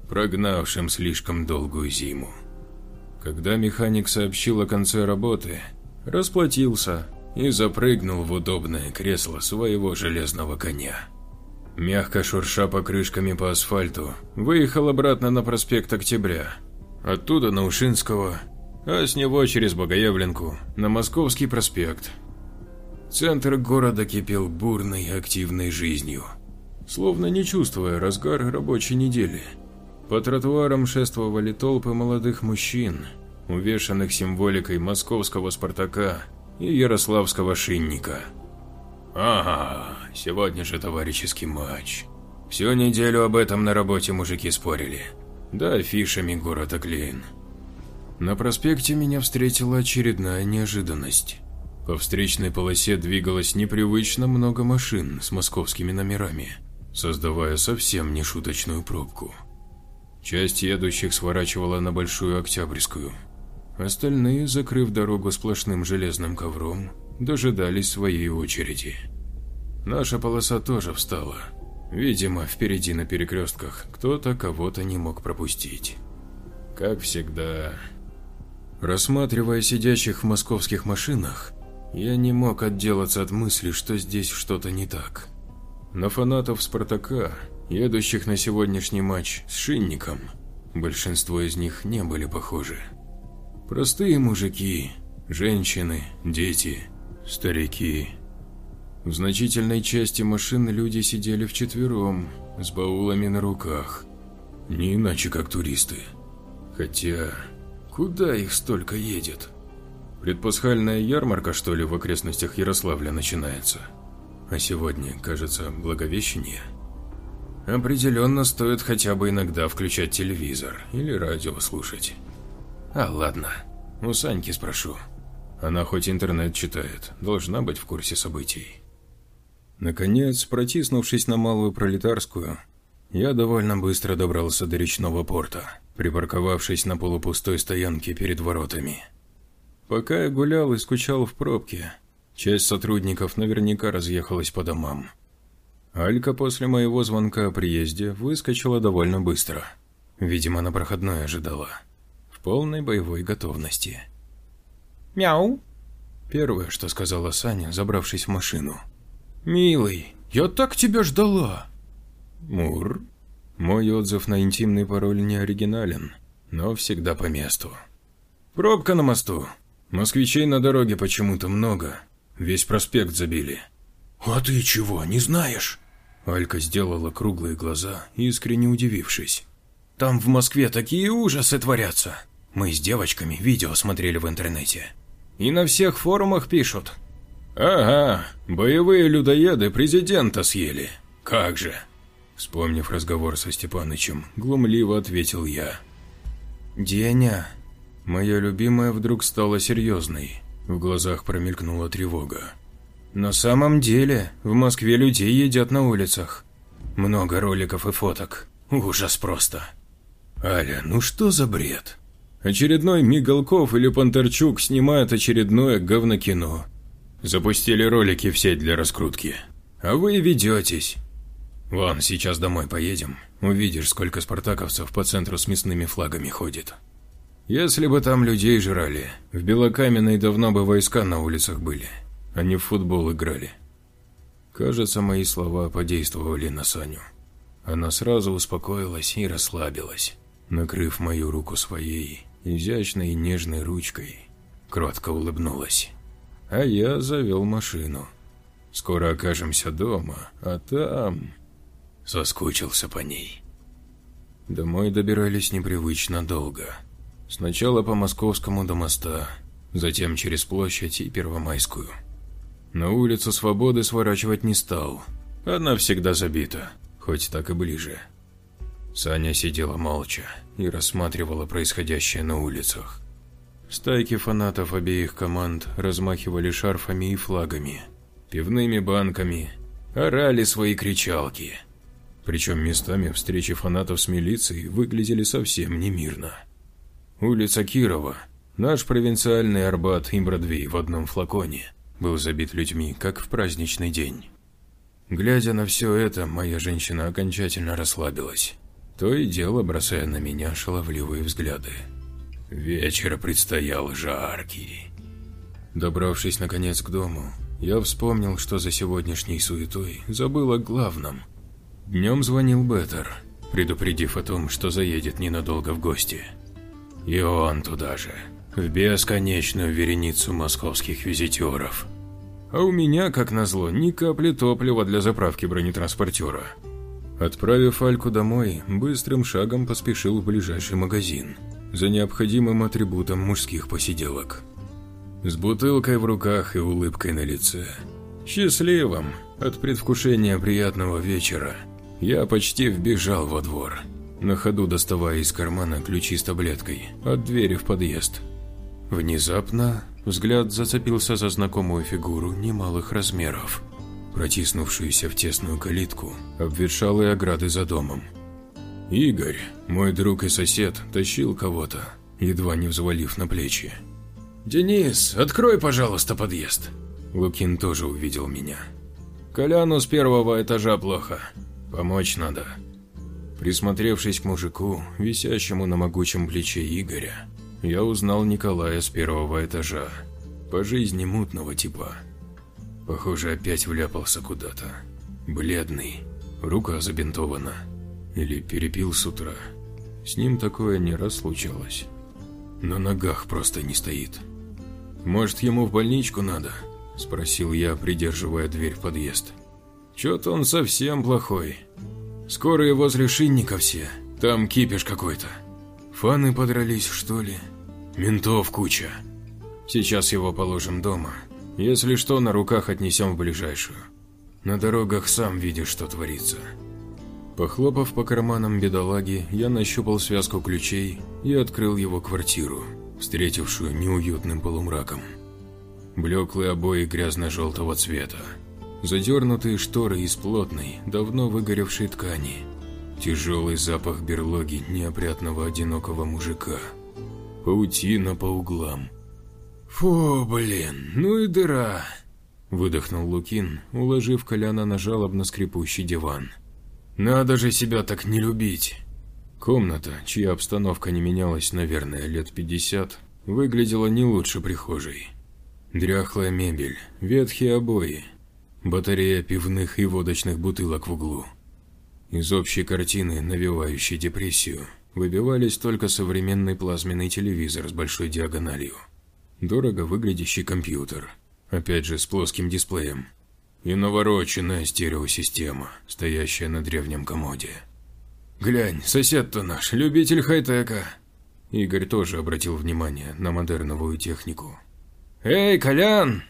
прогнавшим слишком долгую зиму. Когда механик сообщил о конце работы, расплатился и запрыгнул в удобное кресло своего железного коня мягко шурша покрышками по асфальту, выехал обратно на проспект Октября. Оттуда на Ушинского, а с него через Богоявленку на Московский проспект. Центр города кипел бурной активной жизнью, словно не чувствуя разгар рабочей недели. По тротуарам шествовали толпы молодых мужчин, увешанных символикой московского «Спартака» и ярославского «Шинника». Ага, сегодня же товарищеский матч. Всю неделю об этом на работе мужики спорили. Да афишами город оклеен. На проспекте меня встретила очередная неожиданность. По встречной полосе двигалось непривычно много машин с московскими номерами, создавая совсем нешуточную пробку. Часть едущих сворачивала на Большую Октябрьскую. Остальные, закрыв дорогу сплошным железным ковром, дожидались своей очереди. Наша полоса тоже встала. Видимо, впереди на перекрестках кто-то кого-то не мог пропустить. Как всегда... Рассматривая сидящих в московских машинах, я не мог отделаться от мысли, что здесь что-то не так. На фанатов «Спартака» едущих на сегодняшний матч с Шинником. Большинство из них не были похожи. Простые мужики, женщины, дети, старики. В значительной части машин люди сидели вчетвером, с баулами на руках. Не иначе, как туристы. Хотя, куда их столько едет? Предпасхальная ярмарка, что ли, в окрестностях Ярославля начинается? А сегодня, кажется, Благовещение? Определенно стоит хотя бы иногда включать телевизор или радио слушать. А, ладно, у Саньки спрошу. Она хоть интернет читает, должна быть в курсе событий. Наконец, протиснувшись на Малую Пролетарскую, я довольно быстро добрался до речного порта, припарковавшись на полупустой стоянке перед воротами. Пока я гулял и скучал в пробке, часть сотрудников наверняка разъехалась по домам. Алька после моего звонка о приезде выскочила довольно быстро. Видимо, на проходной ожидала. В полной боевой готовности.
Мяу.
Первое, что сказала Саня, забравшись в машину. «Милый, я так тебя ждала!» Мур. Мой отзыв на интимный пароль не оригинален, но всегда по месту. Пробка на мосту. Москвичей на дороге почему-то много. Весь проспект забили.
А ты чего, не знаешь?
Алька сделала круглые глаза, искренне удивившись. Там в Москве такие ужасы творятся. Мы с девочками видео смотрели в интернете. И на всех форумах пишут. Ага, боевые людоеды президента съели. Как же. Вспомнив разговор со Степанычем, глумливо ответил я. «Деня, моя любимая вдруг стала серьезной. В глазах промелькнула тревога. На самом деле, в Москве людей едят на улицах. Много роликов и фоток. Ужас просто. Аля, ну что за бред? Очередной Мигалков или Пантерчук снимают очередное говнокино. Запустили ролики в сеть для раскрутки. А вы ведетесь. Вон, сейчас домой поедем. Увидишь, сколько спартаковцев по центру с мясными флагами ходит. Если бы там людей жрали, в Белокаменной давно бы войска на улицах были. Они в футбол играли. Кажется, мои слова подействовали на Саню. Она сразу успокоилась и расслабилась, накрыв мою руку своей изящной и нежной ручкой. Кротко улыбнулась. А я завел машину. Скоро окажемся дома, а там... Соскучился по ней. Домой добирались непривычно долго. Сначала по Московскому до моста, затем через площадь и Первомайскую. На улицу Свободы сворачивать не стал. Она всегда забита, хоть так и ближе. Саня сидела молча и рассматривала происходящее на улицах. Стайки фанатов обеих команд размахивали шарфами и флагами, пивными банками, орали свои кричалки – причем местами встречи фанатов с милицией выглядели совсем немирно. Улица Кирова, наш провинциальный Арбат и Бродвей в одном флаконе, был забит людьми, как в праздничный день. Глядя на все это, моя женщина окончательно расслабилась, то и дело бросая на меня шаловливые взгляды. Вечер предстоял жаркий. Добравшись наконец к дому, я вспомнил, что за сегодняшней суетой забыл о главном – Днем звонил Беттер, предупредив о том, что заедет ненадолго в гости. И он туда же, в бесконечную вереницу московских визитеров. А у меня, как назло, ни капли топлива для заправки бронетранспортера. Отправив Альку домой, быстрым шагом поспешил в ближайший магазин за необходимым атрибутом мужских посиделок. С бутылкой в руках и улыбкой на лице. Счастливым от предвкушения приятного вечера – я почти вбежал во двор, на ходу доставая из кармана ключи с таблеткой от двери в подъезд. Внезапно взгляд зацепился за знакомую фигуру немалых размеров, протиснувшуюся в тесную калитку, обветшалые ограды за домом. Игорь, мой друг и сосед, тащил кого-то, едва не взвалив на плечи. «Денис, открой, пожалуйста, подъезд!» Лукин тоже увидел меня. «Коляну с первого этажа плохо. Помочь надо. Присмотревшись к мужику, висящему на могучем плече Игоря, я узнал Николая с первого этажа. По жизни мутного типа. Похоже, опять вляпался куда-то. Бледный, Рука забинтована. Или перепил с утра. С ним такое не раз случалось. На ногах просто не стоит. «Может, ему в больничку надо?» – спросил я, придерживая дверь в подъезд. «Чё-то он совсем плохой. Скорые возле шинника все, там кипиш какой-то. Фаны подрались, что ли? Ментов куча. Сейчас его положим дома. Если что, на руках отнесем в ближайшую. На дорогах сам видишь, что творится». Похлопав по карманам бедолаги, я нащупал связку ключей и открыл его квартиру, встретившую неуютным полумраком. Блеклые обои грязно-желтого цвета, задернутые шторы из плотной, давно выгоревшей ткани, тяжелый запах берлоги неопрятного одинокого мужика, паутина по углам. «Фу, блин, ну и дыра!» – выдохнул Лукин, уложив Коляна на жалобно скрипущий диван. Надо же себя так не любить. Комната, чья обстановка не менялась, наверное, лет 50, выглядела не лучше прихожей. Дряхлая мебель, ветхие обои, батарея пивных и водочных бутылок в углу. Из общей картины, навевающей депрессию, выбивались только современный плазменный телевизор с большой диагональю, дорого выглядящий компьютер, опять же с плоским дисплеем, и навороченная стереосистема, стоящая на древнем комоде. «Глянь, сосед-то наш, любитель хай-тека!» Игорь тоже обратил внимание на модерновую технику. «Эй, Колян,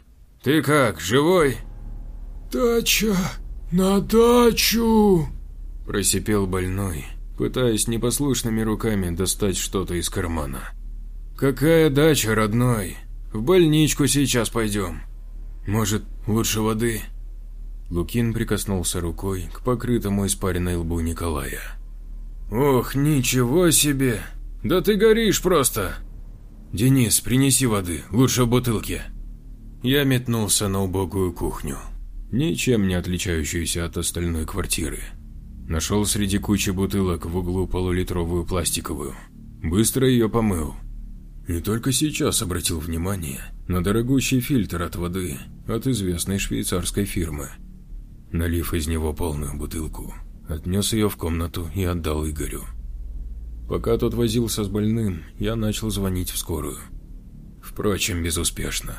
ты как, живой?»
«Дача, на дачу!»
Просипел больной, пытаясь непослушными руками достать что-то из кармана. «Какая дача, родной? В больничку сейчас пойдем. Может, лучше воды?» Лукин прикоснулся рукой к покрытому испаренной лбу Николая. «Ох, ничего себе! Да ты горишь просто!» «Денис, принеси воды, лучше в бутылке». Я метнулся на убогую кухню, ничем не отличающуюся от остальной квартиры. Нашел среди кучи бутылок в углу полулитровую пластиковую. Быстро ее помыл. И только сейчас обратил внимание на дорогущий фильтр от воды от известной швейцарской фирмы – Налив из него полную бутылку, отнес ее в комнату и отдал Игорю. Пока тот возился с больным, я начал звонить в скорую. Впрочем, безуспешно.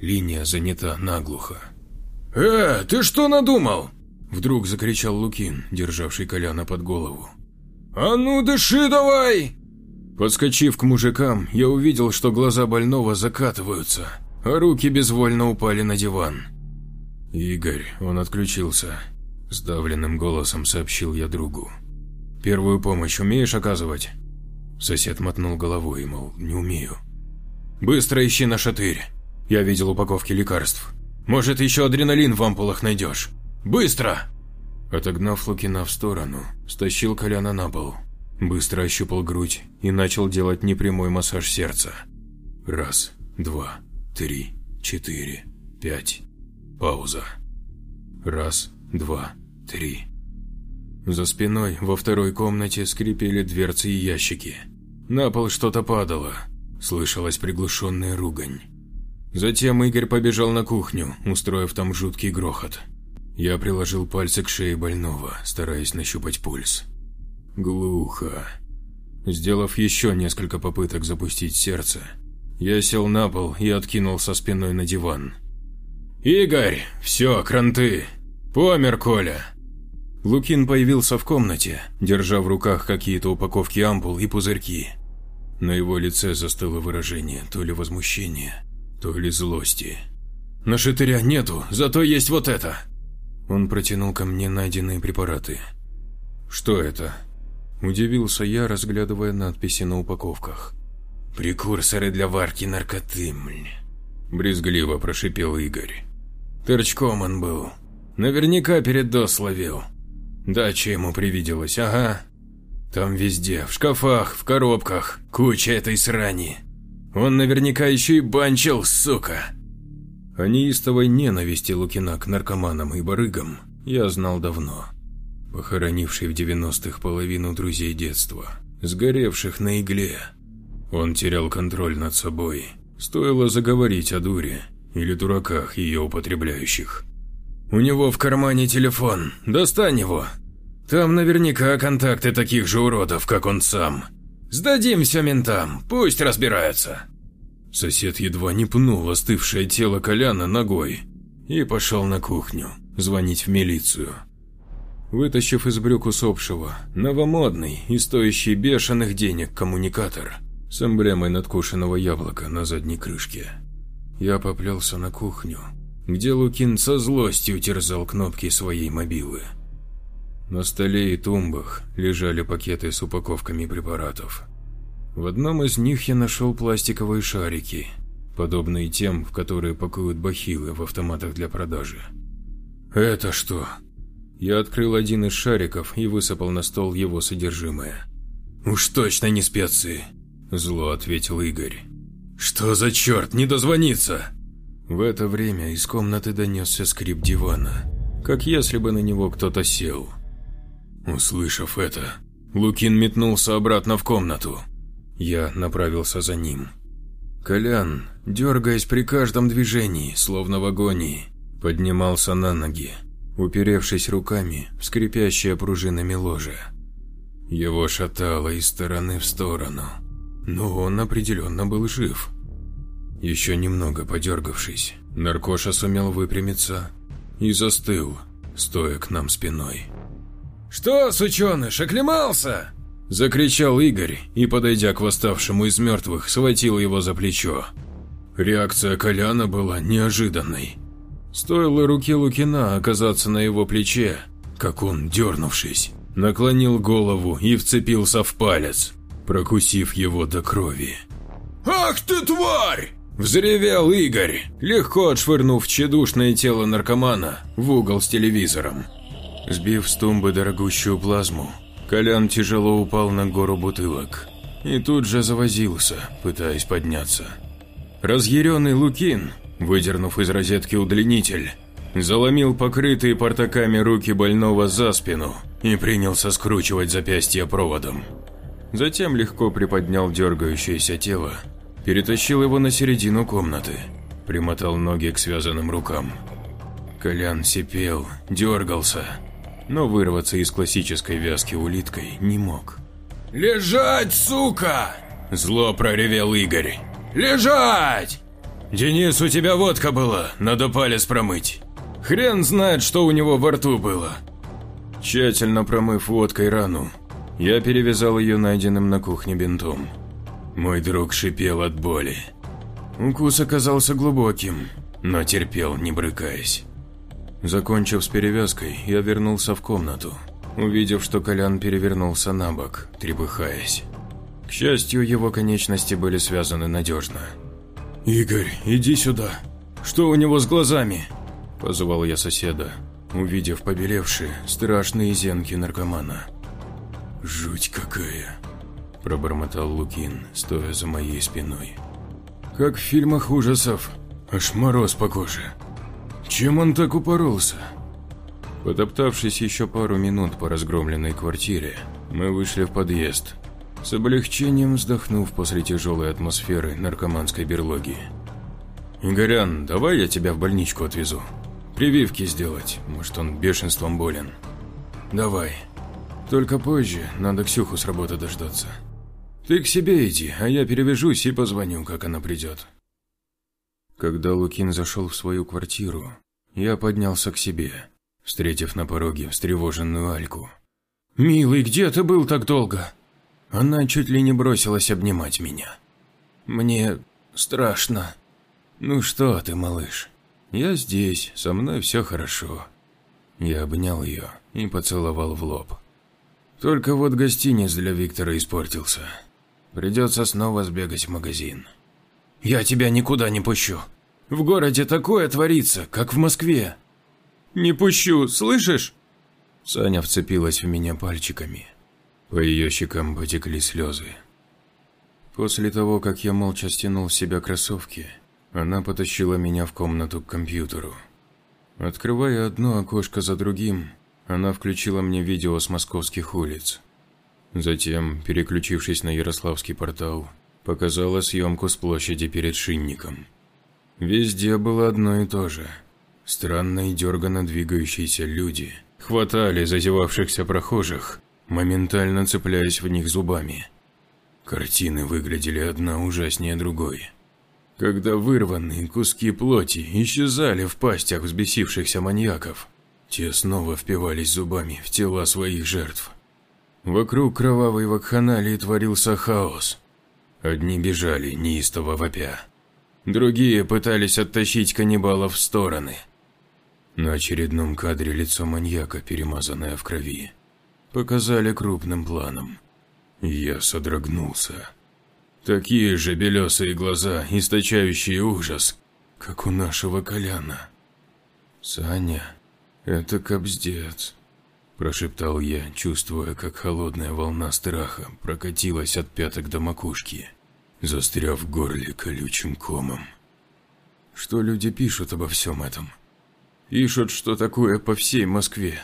Линия занята наглухо. «Э, ты что надумал?» Вдруг закричал Лукин, державший Коляна под голову. «А ну дыши давай!» Подскочив к мужикам, я увидел, что глаза больного закатываются, а руки безвольно упали на диван. «Игорь, он отключился», – сдавленным голосом сообщил я другу. «Первую помощь умеешь оказывать?» Сосед мотнул головой, мол, не умею. «Быстро ищи на шатырь. Я видел упаковки лекарств. Может, еще адреналин в ампулах найдешь. Быстро!» Отогнав Лукина в сторону, стащил Коляна на пол. Быстро ощупал грудь и начал делать непрямой массаж сердца. Раз, два, три, четыре, пять. Пауза. Раз, два, три. За спиной во второй комнате скрипели дверцы и ящики. На пол что-то падало. Слышалась приглушенная ругань. Затем Игорь побежал на кухню, устроив там жуткий грохот. Я приложил пальцы к шее больного, стараясь нащупать пульс. Глухо. Сделав еще несколько попыток запустить сердце, я сел на пол и откинулся спиной на диван. «Игорь, все, кранты. Помер Коля». Лукин появился в комнате, держа в руках какие-то упаковки ампул и пузырьки. На его лице застыло выражение то ли возмущения, то ли злости. «На шатыря нету, зато есть вот это!» Он протянул ко мне найденные препараты. «Что это?» Удивился я, разглядывая надписи на упаковках. «Прекурсоры для варки наркоты, мль!» Брезгливо прошипел Игорь. Торчком он был. Наверняка перед ДОС ловил. Дача ему привиделась, ага. Там везде, в шкафах, в коробках, куча этой срани. Он наверняка еще и банчил, сука. О неистовой ненависти Лукина к наркоманам и барыгам я знал давно. Похоронивший в 90-х половину друзей детства, сгоревших на игле. Он терял контроль над собой. Стоило заговорить о дуре, или дураках, ее употребляющих. «У него в кармане телефон. Достань его!»
Там наверняка контакты таких же уродов, как он сам. Сдадим все ментам, пусть разбираются.
Сосед едва не пнул остывшее тело Коляна ногой и пошел на кухню звонить в милицию. Вытащив из брюк усопшего новомодный и стоящий бешеных денег коммуникатор с эмблемой надкушенного яблока на задней крышке, я поплелся на кухню, где Лукин со злостью терзал кнопки своей мобилы. На столе и тумбах лежали пакеты с упаковками препаратов. В одном из них я нашел пластиковые шарики, подобные тем, в которые пакуют бахилы в автоматах для продажи. «Это что?» Я открыл один из шариков и высыпал на стол его содержимое.
«Уж точно не специи», –
зло ответил Игорь.
«Что за черт, не дозвониться?»
В это время из комнаты донесся скрип дивана, как если бы на него кто-то сел. Услышав это, Лукин метнулся обратно в комнату. Я направился за ним. Колян, дергаясь при каждом движении, словно в агонии, поднимался на ноги, уперевшись руками в скрипящее пружинами ложе. Его шатало из стороны в сторону, но он определенно был жив. Еще немного подергавшись, наркоша сумел выпрямиться и застыл, стоя к нам спиной.
«Что, сученыш, оклемался?»
– закричал Игорь и, подойдя к восставшему из мертвых, схватил его за плечо. Реакция Коляна была неожиданной. Стоило руке Лукина оказаться на его плече, как он, дернувшись, наклонил голову и вцепился в палец, прокусив его до крови.
«Ах ты тварь!»
– взревел Игорь, легко отшвырнув тщедушное тело наркомана в угол с телевизором. Сбив с тумбы дорогущую плазму, Колян тяжело упал на гору бутылок и тут же завозился, пытаясь подняться. Разъяренный Лукин выдернув из розетки удлинитель, заломил покрытые портаками руки больного за спину и принялся скручивать запястье проводом. Затем легко приподнял дергающееся тело, перетащил его на середину комнаты, примотал ноги к связанным рукам. Колян сипел, дергался, но вырваться из классической вязки улиткой не мог.
«Лежать, сука!» – зло проревел Игорь. «Лежать!»
«Денис, у тебя водка была, надо палец промыть. Хрен знает, что у него во рту было». Тщательно промыв водкой рану, я перевязал ее найденным на кухне бинтом. Мой друг шипел от боли. Укус оказался глубоким, но терпел, не брыкаясь. Закончив с перевязкой, я вернулся в комнату, увидев, что Колян перевернулся на бок, трепыхаясь. К счастью, его конечности были связаны надежно. «Игорь, иди сюда. Что у него с глазами?» – позвал я соседа, увидев побелевшие, страшные зенки наркомана. «Жуть какая!» – пробормотал Лукин, стоя за моей спиной. «Как в фильмах ужасов, аж мороз по коже. Чем он так упоролся?» Потоптавшись еще пару минут по разгромленной квартире, мы вышли в подъезд – с облегчением вздохнув после тяжелой атмосферы наркоманской берлоги. «Игорян, давай я тебя в больничку отвезу. Прививки сделать, может он бешенством болен». «Давай. Только позже, надо Ксюху с работы дождаться. Ты к себе иди, а я перевяжусь и позвоню, как она придет». Когда Лукин зашел в свою квартиру, я поднялся к себе, встретив на пороге встревоженную Альку. «Милый, где ты был так долго?» Она чуть ли не бросилась обнимать меня. Мне страшно. Ну что ты, малыш? Я здесь, со мной все хорошо. Я обнял ее и поцеловал в лоб. Только вот гостиниц для Виктора испортился. Придется снова сбегать в магазин. Я тебя никуда не пущу. В городе такое творится, как в Москве. Не пущу, слышишь? Саня вцепилась в меня пальчиками. По ее щекам потекли слезы. После того, как я молча стянул с себя кроссовки, она потащила меня в комнату к компьютеру. Открывая одно окошко за другим, она включила мне видео с московских улиц. Затем, переключившись на Ярославский портал, показала съемку с площади перед Шинником. Везде было одно и то же. Странные дерганно двигающиеся люди, хватали зазевавшихся прохожих, моментально цепляясь в них зубами. Картины выглядели одна ужаснее другой. Когда вырванные куски плоти исчезали в пастях взбесившихся маньяков, те снова впивались зубами в тела своих жертв. Вокруг кровавой вакханалии творился хаос. Одни бежали, неистово вопя. Другие пытались оттащить каннибалов в стороны. На очередном кадре лицо маньяка, перемазанное в крови, показали крупным планом. Я содрогнулся. Такие же белесые глаза, источающие ужас, как у нашего Коляна. «Саня, это кобздец», – прошептал я, чувствуя, как холодная волна страха прокатилась от пяток до макушки, застряв в горле колючим комом. Что люди пишут обо всем этом? Пишут, что такое по всей Москве.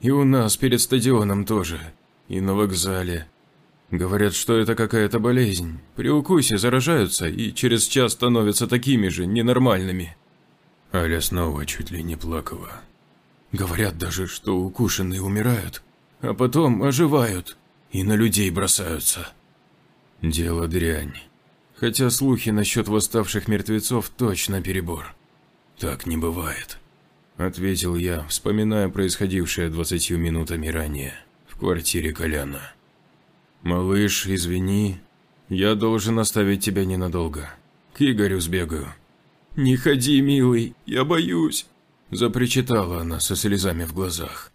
И у нас перед стадионом тоже, и на вокзале, Говорят, что это какая-то болезнь. При укусе заражаются и через час становятся такими же, ненормальными. Аля снова чуть ли не плакала. Говорят даже, что укушенные умирают, а потом оживают и на людей бросаются. Дело дрянь. Хотя слухи насчет восставших мертвецов точно перебор. Так не бывает. Ответил я, вспоминая происходившее двадцатью минутами ранее в квартире Коляна. «Малыш, извини, я должен оставить тебя ненадолго. К Игорю сбегаю». «Не ходи, милый, я боюсь», – запричитала она со слезами в глазах.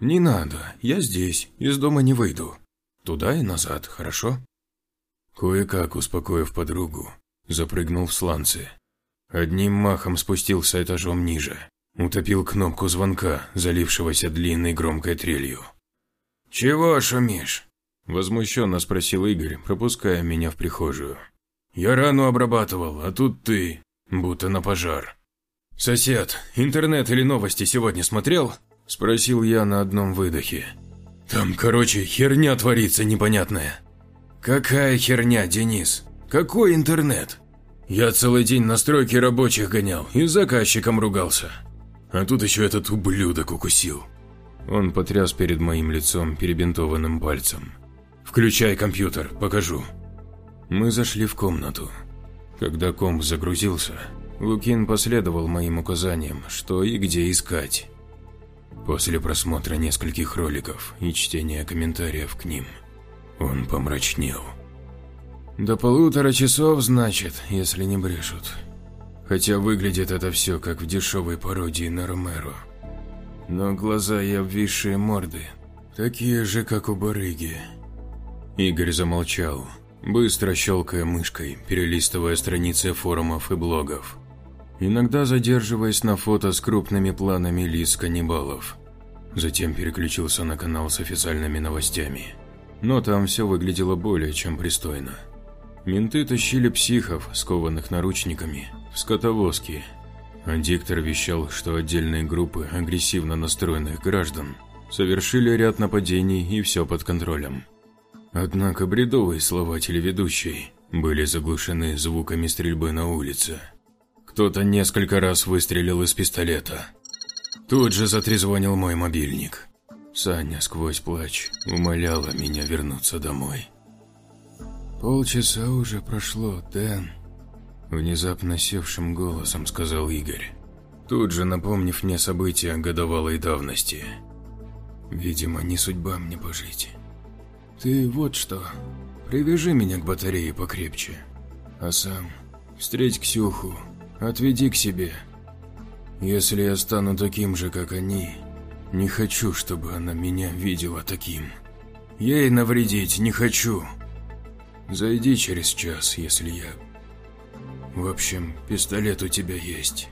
«Не надо, я здесь, из дома не выйду. Туда и назад, хорошо?» Кое-как успокоив подругу, запрыгнул в сланцы. Одним махом спустился этажом ниже, утопил кнопку звонка, залившегося длинной громкой трелью. «Чего шумишь?» Возмущенно спросил Игорь, пропуская меня в прихожую. «Я рану обрабатывал, а тут ты, будто на пожар». «Сосед, интернет или новости сегодня смотрел?» Спросил я на одном выдохе. «Там, короче, херня творится непонятная». «Какая херня, Денис? Какой интернет?» «Я целый день на стройке рабочих гонял и с заказчиком ругался. А тут еще этот ублюдок укусил». Он потряс перед моим лицом перебинтованным пальцем. «Включай компьютер, покажу». Мы зашли в комнату. Когда комп загрузился, Лукин последовал моим указаниям, что и где искать. После просмотра нескольких роликов и чтения комментариев к ним, он помрачнел. «До полутора часов, значит, если не брешут. Хотя выглядит это все как в дешевой пародии на Ромеро. Но глаза и обвисшие морды, такие же, как у барыги. Игорь замолчал, быстро щелкая мышкой, перелистывая страницы форумов и блогов. Иногда задерживаясь на фото с крупными планами лиц каннибалов. Затем переключился на канал с официальными новостями. Но там все выглядело более чем пристойно. Менты тащили психов, скованных наручниками, в скотовозки. А диктор вещал, что отдельные группы агрессивно настроенных граждан совершили ряд нападений и все под контролем. Однако бредовые слова телеведущей были заглушены звуками стрельбы на улице. Кто-то несколько раз выстрелил из пистолета. Тут же затрезвонил мой мобильник. Саня сквозь плач умоляла меня вернуться домой. «Полчаса уже прошло, Дэн», – внезапно севшим голосом сказал Игорь, тут же напомнив мне события годовалой давности. «Видимо, не судьба мне пожить». Ты вот что, привяжи меня к батарее покрепче, а сам встреть Ксюху, отведи к себе. Если я стану таким же, как они, не хочу, чтобы она меня видела таким. Ей навредить не хочу. Зайди через час, если я... В общем, пистолет у тебя есть.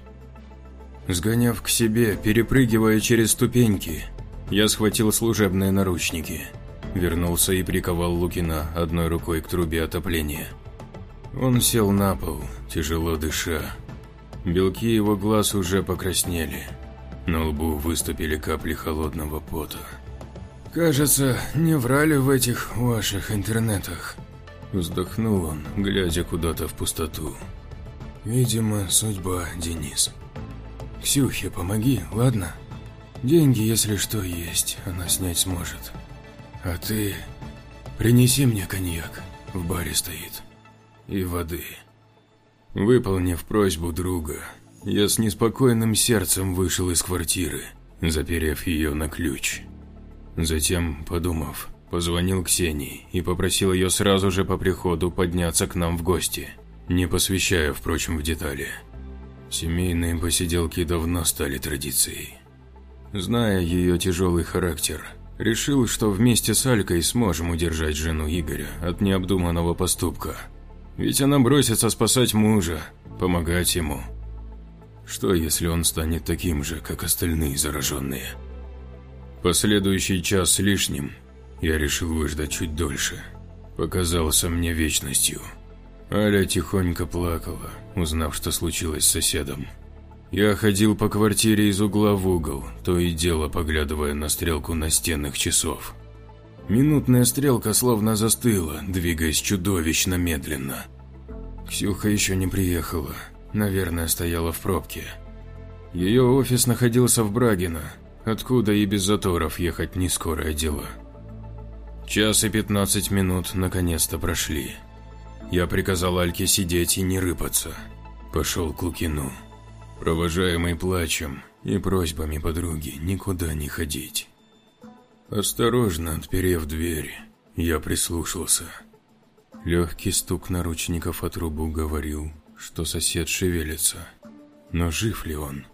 Сгоняв к себе, перепрыгивая через ступеньки, я схватил служебные наручники – Вернулся и приковал Лукина одной рукой к трубе отопления. Он сел на пол, тяжело дыша. Белки его глаз уже покраснели. На лбу выступили капли холодного пота. «Кажется, не врали в этих ваших интернетах», – вздохнул он, глядя куда-то в пустоту. «Видимо, судьба, Денис. Ксюхе помоги, ладно?» Деньги, если что, есть, она снять сможет. А ты принеси мне коньяк, в баре стоит, и воды. Выполнив просьбу друга, я с неспокойным сердцем вышел из квартиры, заперев ее на ключ. Затем, подумав, позвонил Ксении и попросил ее сразу же по приходу подняться к нам в гости, не посвящая, впрочем, в детали. Семейные посиделки давно стали традицией. Зная ее тяжелый характер, решил, что вместе с Алькой сможем удержать жену Игоря от необдуманного поступка. Ведь она бросится спасать мужа, помогать ему. Что, если он станет таким же, как остальные зараженные? Последующий час с лишним я решил выждать чуть дольше. Показался мне вечностью. Аля тихонько плакала, узнав, что случилось с соседом. Я ходил по квартире из угла в угол, то и дело поглядывая на стрелку настенных часов. Минутная стрелка словно застыла, двигаясь чудовищно медленно. Ксюха еще не приехала, наверное, стояла в пробке. Ее офис находился в Брагино, откуда и без заторов ехать не скорое дело. Час и пятнадцать минут наконец-то прошли. Я приказал Альке сидеть и не рыпаться. Пошел к Лукину провожаемый плачем и просьбами подруги никуда не ходить. Осторожно отперев дверь, я прислушался. Легкий стук наручников о трубу говорил, что сосед шевелится. Но жив ли он?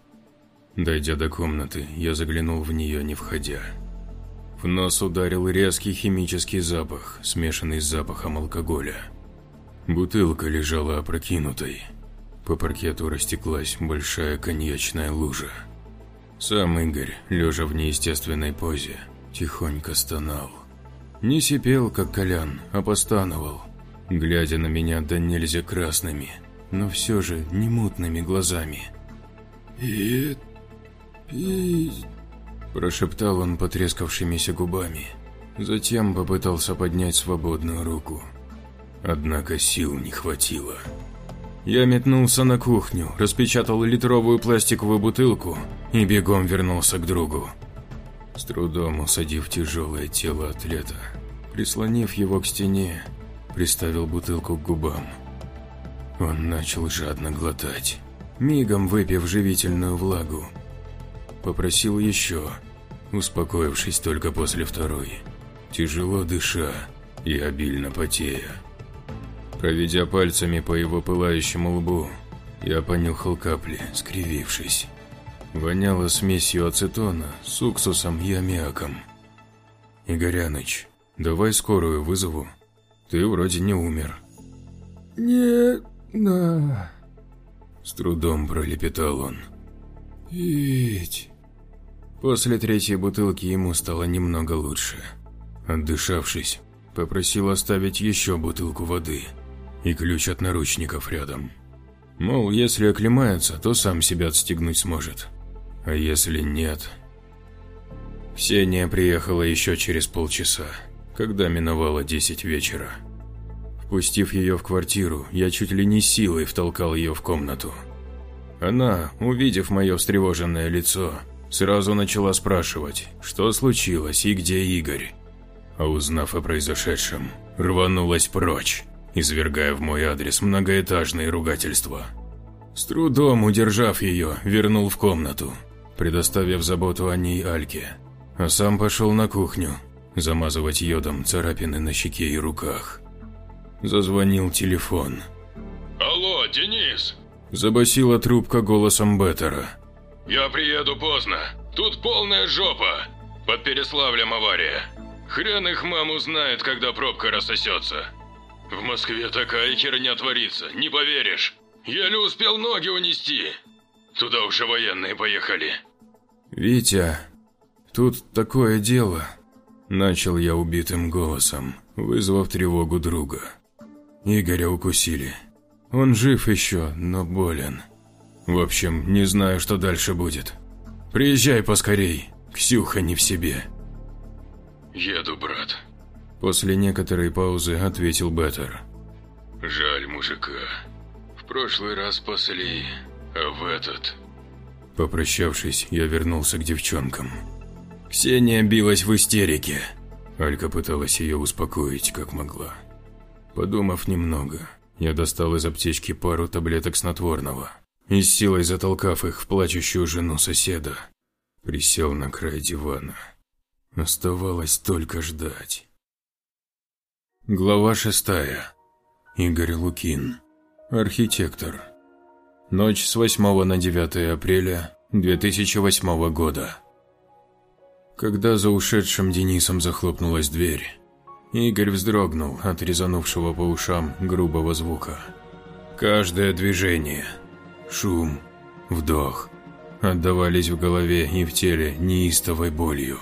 Дойдя до комнаты, я заглянул в нее, не входя. В нос ударил резкий химический запах, смешанный с запахом алкоголя. Бутылка лежала опрокинутой, по паркету растеклась большая коньячная лужа. Сам Игорь, лежа в неестественной позе, тихонько стонал. Не сипел, как Колян, а постановал, глядя на меня да нельзя красными, но все же не мутными глазами.
«И... и...»
Прошептал он потрескавшимися губами. Затем попытался поднять свободную руку. Однако сил не хватило. Я метнулся на кухню, распечатал литровую пластиковую бутылку и бегом вернулся к другу. С трудом усадив тяжелое тело атлета, прислонив его к стене, приставил бутылку к губам. Он начал жадно глотать, мигом выпив живительную влагу. Попросил еще, успокоившись только после второй, тяжело дыша и обильно потея. Проведя пальцами по его пылающему лбу, я понюхал капли, скривившись. Воняло смесью ацетона с уксусом и аммиаком. «Игоряныч, давай скорую вызову. Ты вроде не умер».
«Не... на...»
С трудом пролепетал он.
«Пить...»
После третьей бутылки ему стало немного лучше. Отдышавшись, попросил оставить еще бутылку воды – и ключ от наручников рядом. Мол, если оклемается, то сам себя отстегнуть сможет. А если нет... Ксения приехала еще через полчаса, когда миновало 10 вечера. Впустив ее в квартиру, я чуть ли не силой втолкал ее в комнату. Она, увидев мое встревоженное лицо, сразу начала спрашивать, что случилось и где Игорь. А узнав о произошедшем, рванулась прочь извергая в мой адрес многоэтажные ругательства. С трудом удержав ее, вернул в комнату, предоставив заботу о ней Альке, а сам пошел на кухню, замазывать йодом царапины на щеке и руках. Зазвонил телефон.
«Алло, Денис!»
Забасила трубка голосом Беттера.
«Я приеду поздно. Тут полная жопа. Под Переславлем авария. Хрен их маму знает, когда пробка рассосется. В Москве такая херня творится, не поверишь. Еле успел ноги унести. Туда уже военные поехали.
Витя, тут такое дело. Начал я убитым голосом, вызвав тревогу друга. Игоря укусили. Он жив еще, но болен. В общем, не знаю, что дальше будет. Приезжай поскорей, Ксюха не в себе.
Еду, брат.
После некоторой паузы ответил Беттер.
Жаль мужика. В прошлый раз спасли, а в этот...
Попрощавшись, я вернулся к девчонкам. Ксения билась в истерике. Алька пыталась ее успокоить, как могла. Подумав немного, я достал из аптечки пару таблеток снотворного и с силой затолкав их в плачущую жену соседа, присел на край дивана. Оставалось только ждать. Глава шестая. Игорь Лукин. Архитектор. Ночь с 8 на 9 апреля 2008 года. Когда за ушедшим Денисом захлопнулась дверь, Игорь вздрогнул от резанувшего по ушам грубого звука. Каждое движение, шум, вдох отдавались в голове и в теле неистовой болью.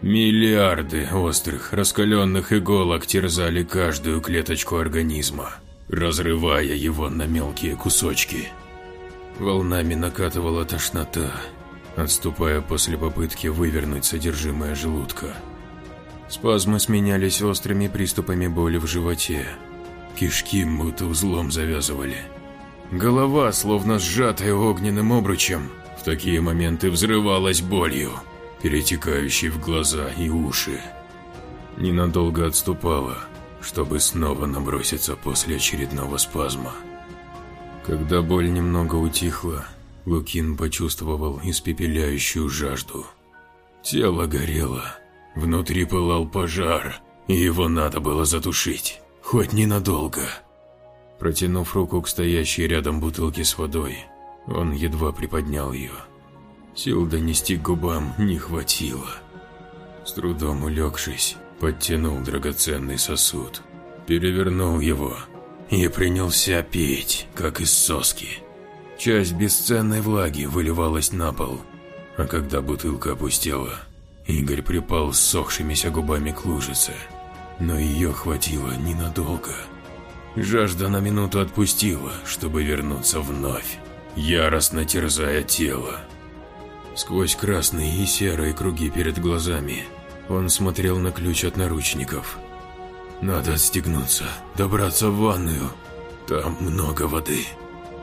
Миллиарды острых, раскаленных иголок терзали каждую клеточку организма, разрывая его на мелкие кусочки. Волнами накатывала тошнота, отступая после попытки вывернуть содержимое желудка. Спазмы сменялись острыми приступами боли в животе. Кишки будто узлом завязывали. Голова, словно сжатая огненным обручем, в такие моменты взрывалась болью, перетекающей в глаза и уши. Ненадолго отступала, чтобы снова наброситься после очередного спазма. Когда боль немного утихла, Лукин почувствовал испепеляющую жажду. Тело горело, внутри пылал пожар, и его надо было затушить, хоть ненадолго. Протянув руку к стоящей рядом бутылке с водой, он едва приподнял ее. Сил донести к губам не хватило. С трудом улегшись, подтянул драгоценный сосуд, перевернул его и принялся пить, как из соски. Часть бесценной влаги выливалась на пол, а когда бутылка опустела, Игорь припал с сохшимися губами к лужице, но ее хватило ненадолго. Жажда на минуту отпустила, чтобы вернуться вновь, яростно терзая тело. Сквозь красные и серые круги перед глазами он смотрел на ключ от наручников. Надо отстегнуться, добраться в ванную. Там много воды.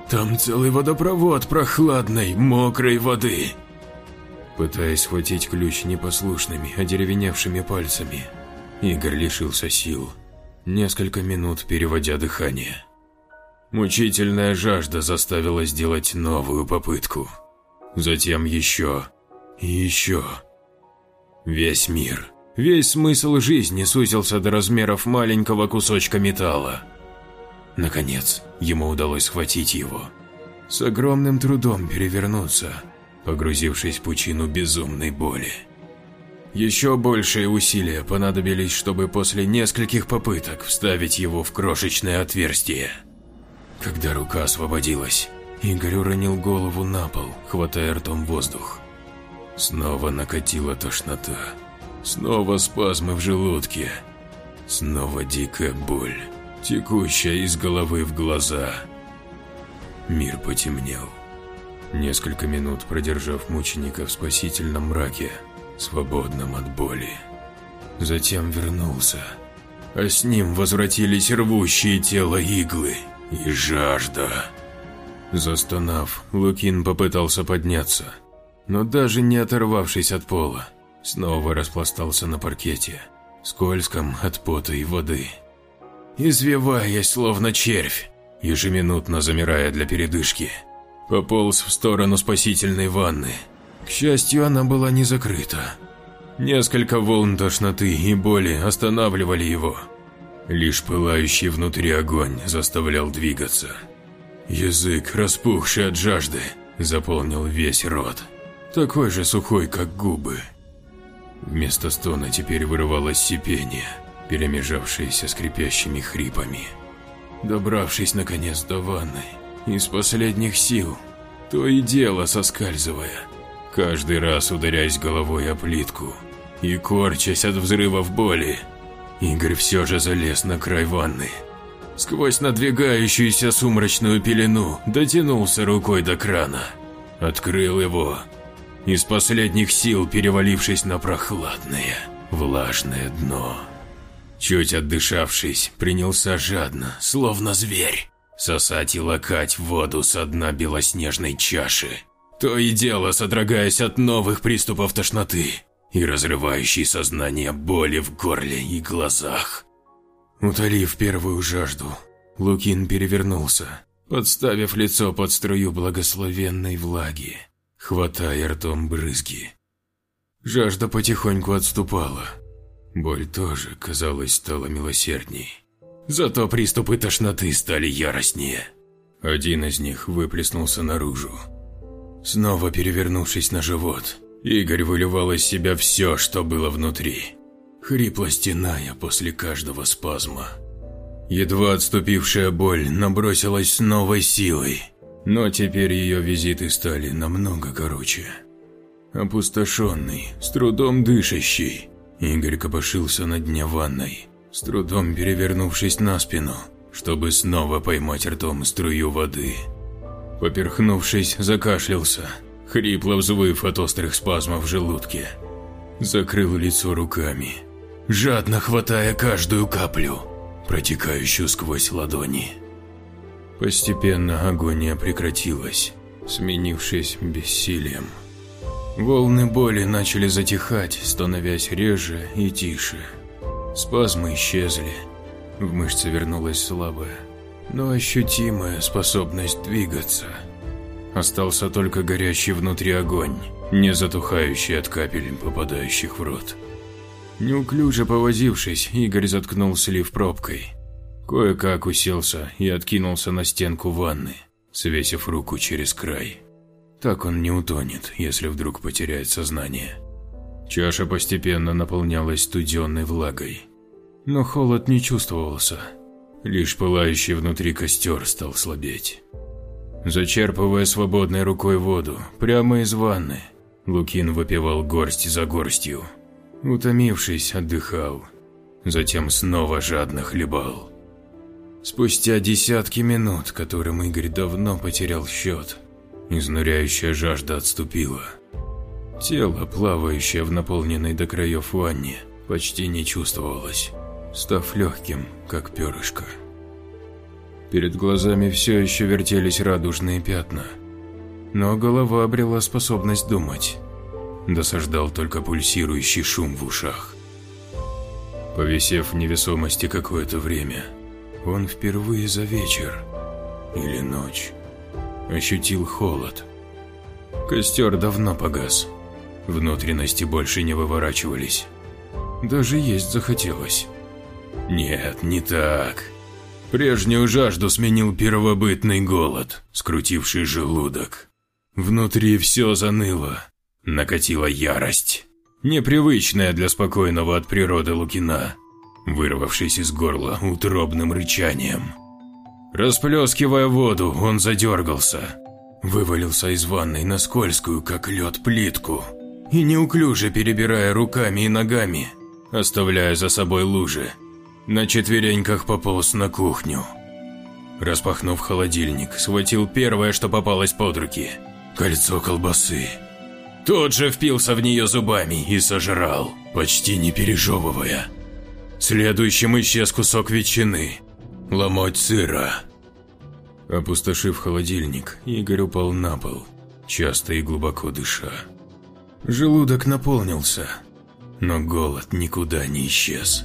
Там целый водопровод прохладной, мокрой воды. Пытаясь схватить ключ непослушными, одеревеневшими пальцами, Игорь лишился сил, несколько минут переводя дыхание. Мучительная жажда заставила сделать новую попытку. Затем еще и еще. Весь мир, весь смысл жизни сузился до размеров маленького кусочка металла. Наконец, ему удалось схватить его. С огромным трудом перевернуться, погрузившись в пучину безумной боли. Еще большие усилия понадобились, чтобы после нескольких попыток вставить его в крошечное отверстие. Когда рука освободилась, Игорь уронил голову на пол, хватая ртом воздух. Снова накатила тошнота. Снова спазмы в желудке. Снова дикая боль текущая из головы в глаза. Мир потемнел. Несколько минут продержав мученика в спасительном мраке, свободном от боли. Затем вернулся, а с ним возвратились рвущие тело иглы и жажда. Застонав, Лукин попытался подняться, но даже не оторвавшись от пола, снова распластался на паркете, скользком от пота и воды извиваясь словно червь, ежеминутно замирая для передышки. Пополз в сторону спасительной ванны. К счастью, она была не закрыта. Несколько волн тошноты и боли останавливали его. Лишь пылающий внутри огонь заставлял двигаться. Язык, распухший от жажды, заполнил весь рот. Такой же сухой, как губы. Вместо стона теперь вырывалось сипение – перемежавшиеся скрипящими хрипами. Добравшись наконец до ванны, из последних сил, то и дело соскальзывая, каждый раз ударяясь головой о плитку и корчась от взрывов боли, Игорь все же залез на край ванны. Сквозь надвигающуюся сумрачную пелену дотянулся рукой до крана, открыл его, из последних сил перевалившись на прохладное, влажное дно. Чуть отдышавшись, принялся жадно, словно зверь, сосать и лакать воду со дна белоснежной чаши,
то и дело содрогаясь от новых приступов тошноты и разрывающей сознание боли в горле и глазах. Утолив первую жажду, Лукин перевернулся, подставив лицо под струю благословенной влаги, хватая ртом брызги. Жажда потихоньку отступала. Боль тоже, казалось, стала милосердней. Зато приступы тошноты стали яростнее. Один из них выплеснулся наружу. Снова перевернувшись на живот, Игорь выливал из себя все, что было внутри, хрипло стеная после каждого спазма. Едва отступившая боль набросилась с новой силой, но теперь ее визиты стали намного короче. Опустошенный, с трудом дышащий, Игорь копошился на дне ванной, с трудом перевернувшись на спину, чтобы снова поймать ртом струю воды. Поперхнувшись, закашлялся, хрипло взвыв от острых спазмов в желудке. Закрыл лицо руками, жадно хватая каждую каплю, протекающую сквозь ладони. Постепенно агония прекратилась, сменившись бессилием. Волны боли начали затихать, становясь реже и тише. Спазмы исчезли, в мышце вернулась слабая, но ощутимая способность двигаться. Остался только горящий внутри огонь, не затухающий от капель, попадающих в рот. Неуклюже повозившись, Игорь заткнул слив пробкой. Кое-как уселся и откинулся на стенку ванны, свесив руку через край. Так он не утонет, если вдруг потеряет сознание. Чаша постепенно наполнялась студенной влагой. Но холод не чувствовался. Лишь пылающий внутри костер стал слабеть. Зачерпывая свободной рукой воду, прямо из ванны, Лукин выпивал горсть за горстью. Утомившись, отдыхал. Затем снова жадно хлебал. Спустя десятки минут, которым Игорь давно потерял счет, изнуряющая жажда отступила. Тело, плавающее в наполненной до краев ванне, почти не чувствовалось, став легким, как перышко. Перед глазами все еще вертелись радужные пятна, но голова обрела способность думать досаждал только пульсирующий шум в ушах. Повисев в невесомости какое-то время, он впервые за вечер или ночь ощутил холод. Костер давно погас, внутренности больше не выворачивались. Даже есть захотелось. Нет, не так. Прежнюю жажду сменил первобытный голод, скрутивший желудок. Внутри все заныло, Накатила ярость, непривычная для спокойного от природы Лукина, вырвавшись из горла утробным рычанием. Расплескивая воду, он задергался, вывалился из ванной на скользкую, как лед, плитку и неуклюже перебирая руками и ногами, оставляя за собой лужи, на четвереньках пополз на кухню. Распахнув холодильник, схватил первое, что попалось под руки – кольцо колбасы – тот же впился в нее зубами и сожрал, почти не пережевывая. Следующим исчез кусок ветчины, ломоть сыра. Опустошив холодильник, Игорь упал на пол, часто и глубоко дыша. Желудок наполнился, но голод никуда не исчез.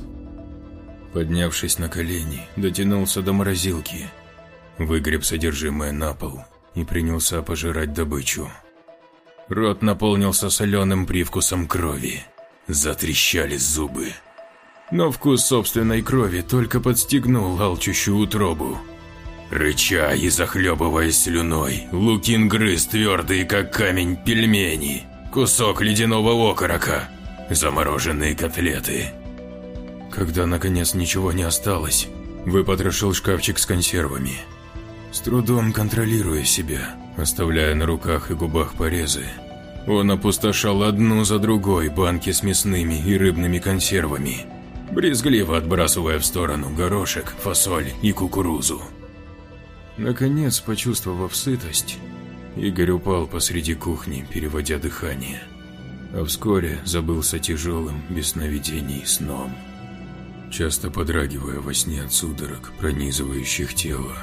Поднявшись на колени, дотянулся до морозилки, выгреб содержимое на пол и принялся пожирать добычу. Рот наполнился соленым привкусом крови. Затрещали зубы. Но вкус собственной крови только подстегнул алчущую утробу. Рыча и захлебываясь слюной, Лукин грыз твердые, как камень, пельмени, кусок ледяного окорока, замороженные котлеты. Когда наконец ничего не осталось, выпотрошил шкафчик с консервами. С трудом контролируя себя, оставляя на руках и губах порезы. Он опустошал одну за другой банки с мясными и рыбными консервами, брезгливо отбрасывая в сторону горошек, фасоль и кукурузу. Наконец, почувствовав сытость, Игорь упал посреди кухни, переводя дыхание, а вскоре забылся тяжелым, без сновидений сном, часто подрагивая во сне от судорог, пронизывающих тело.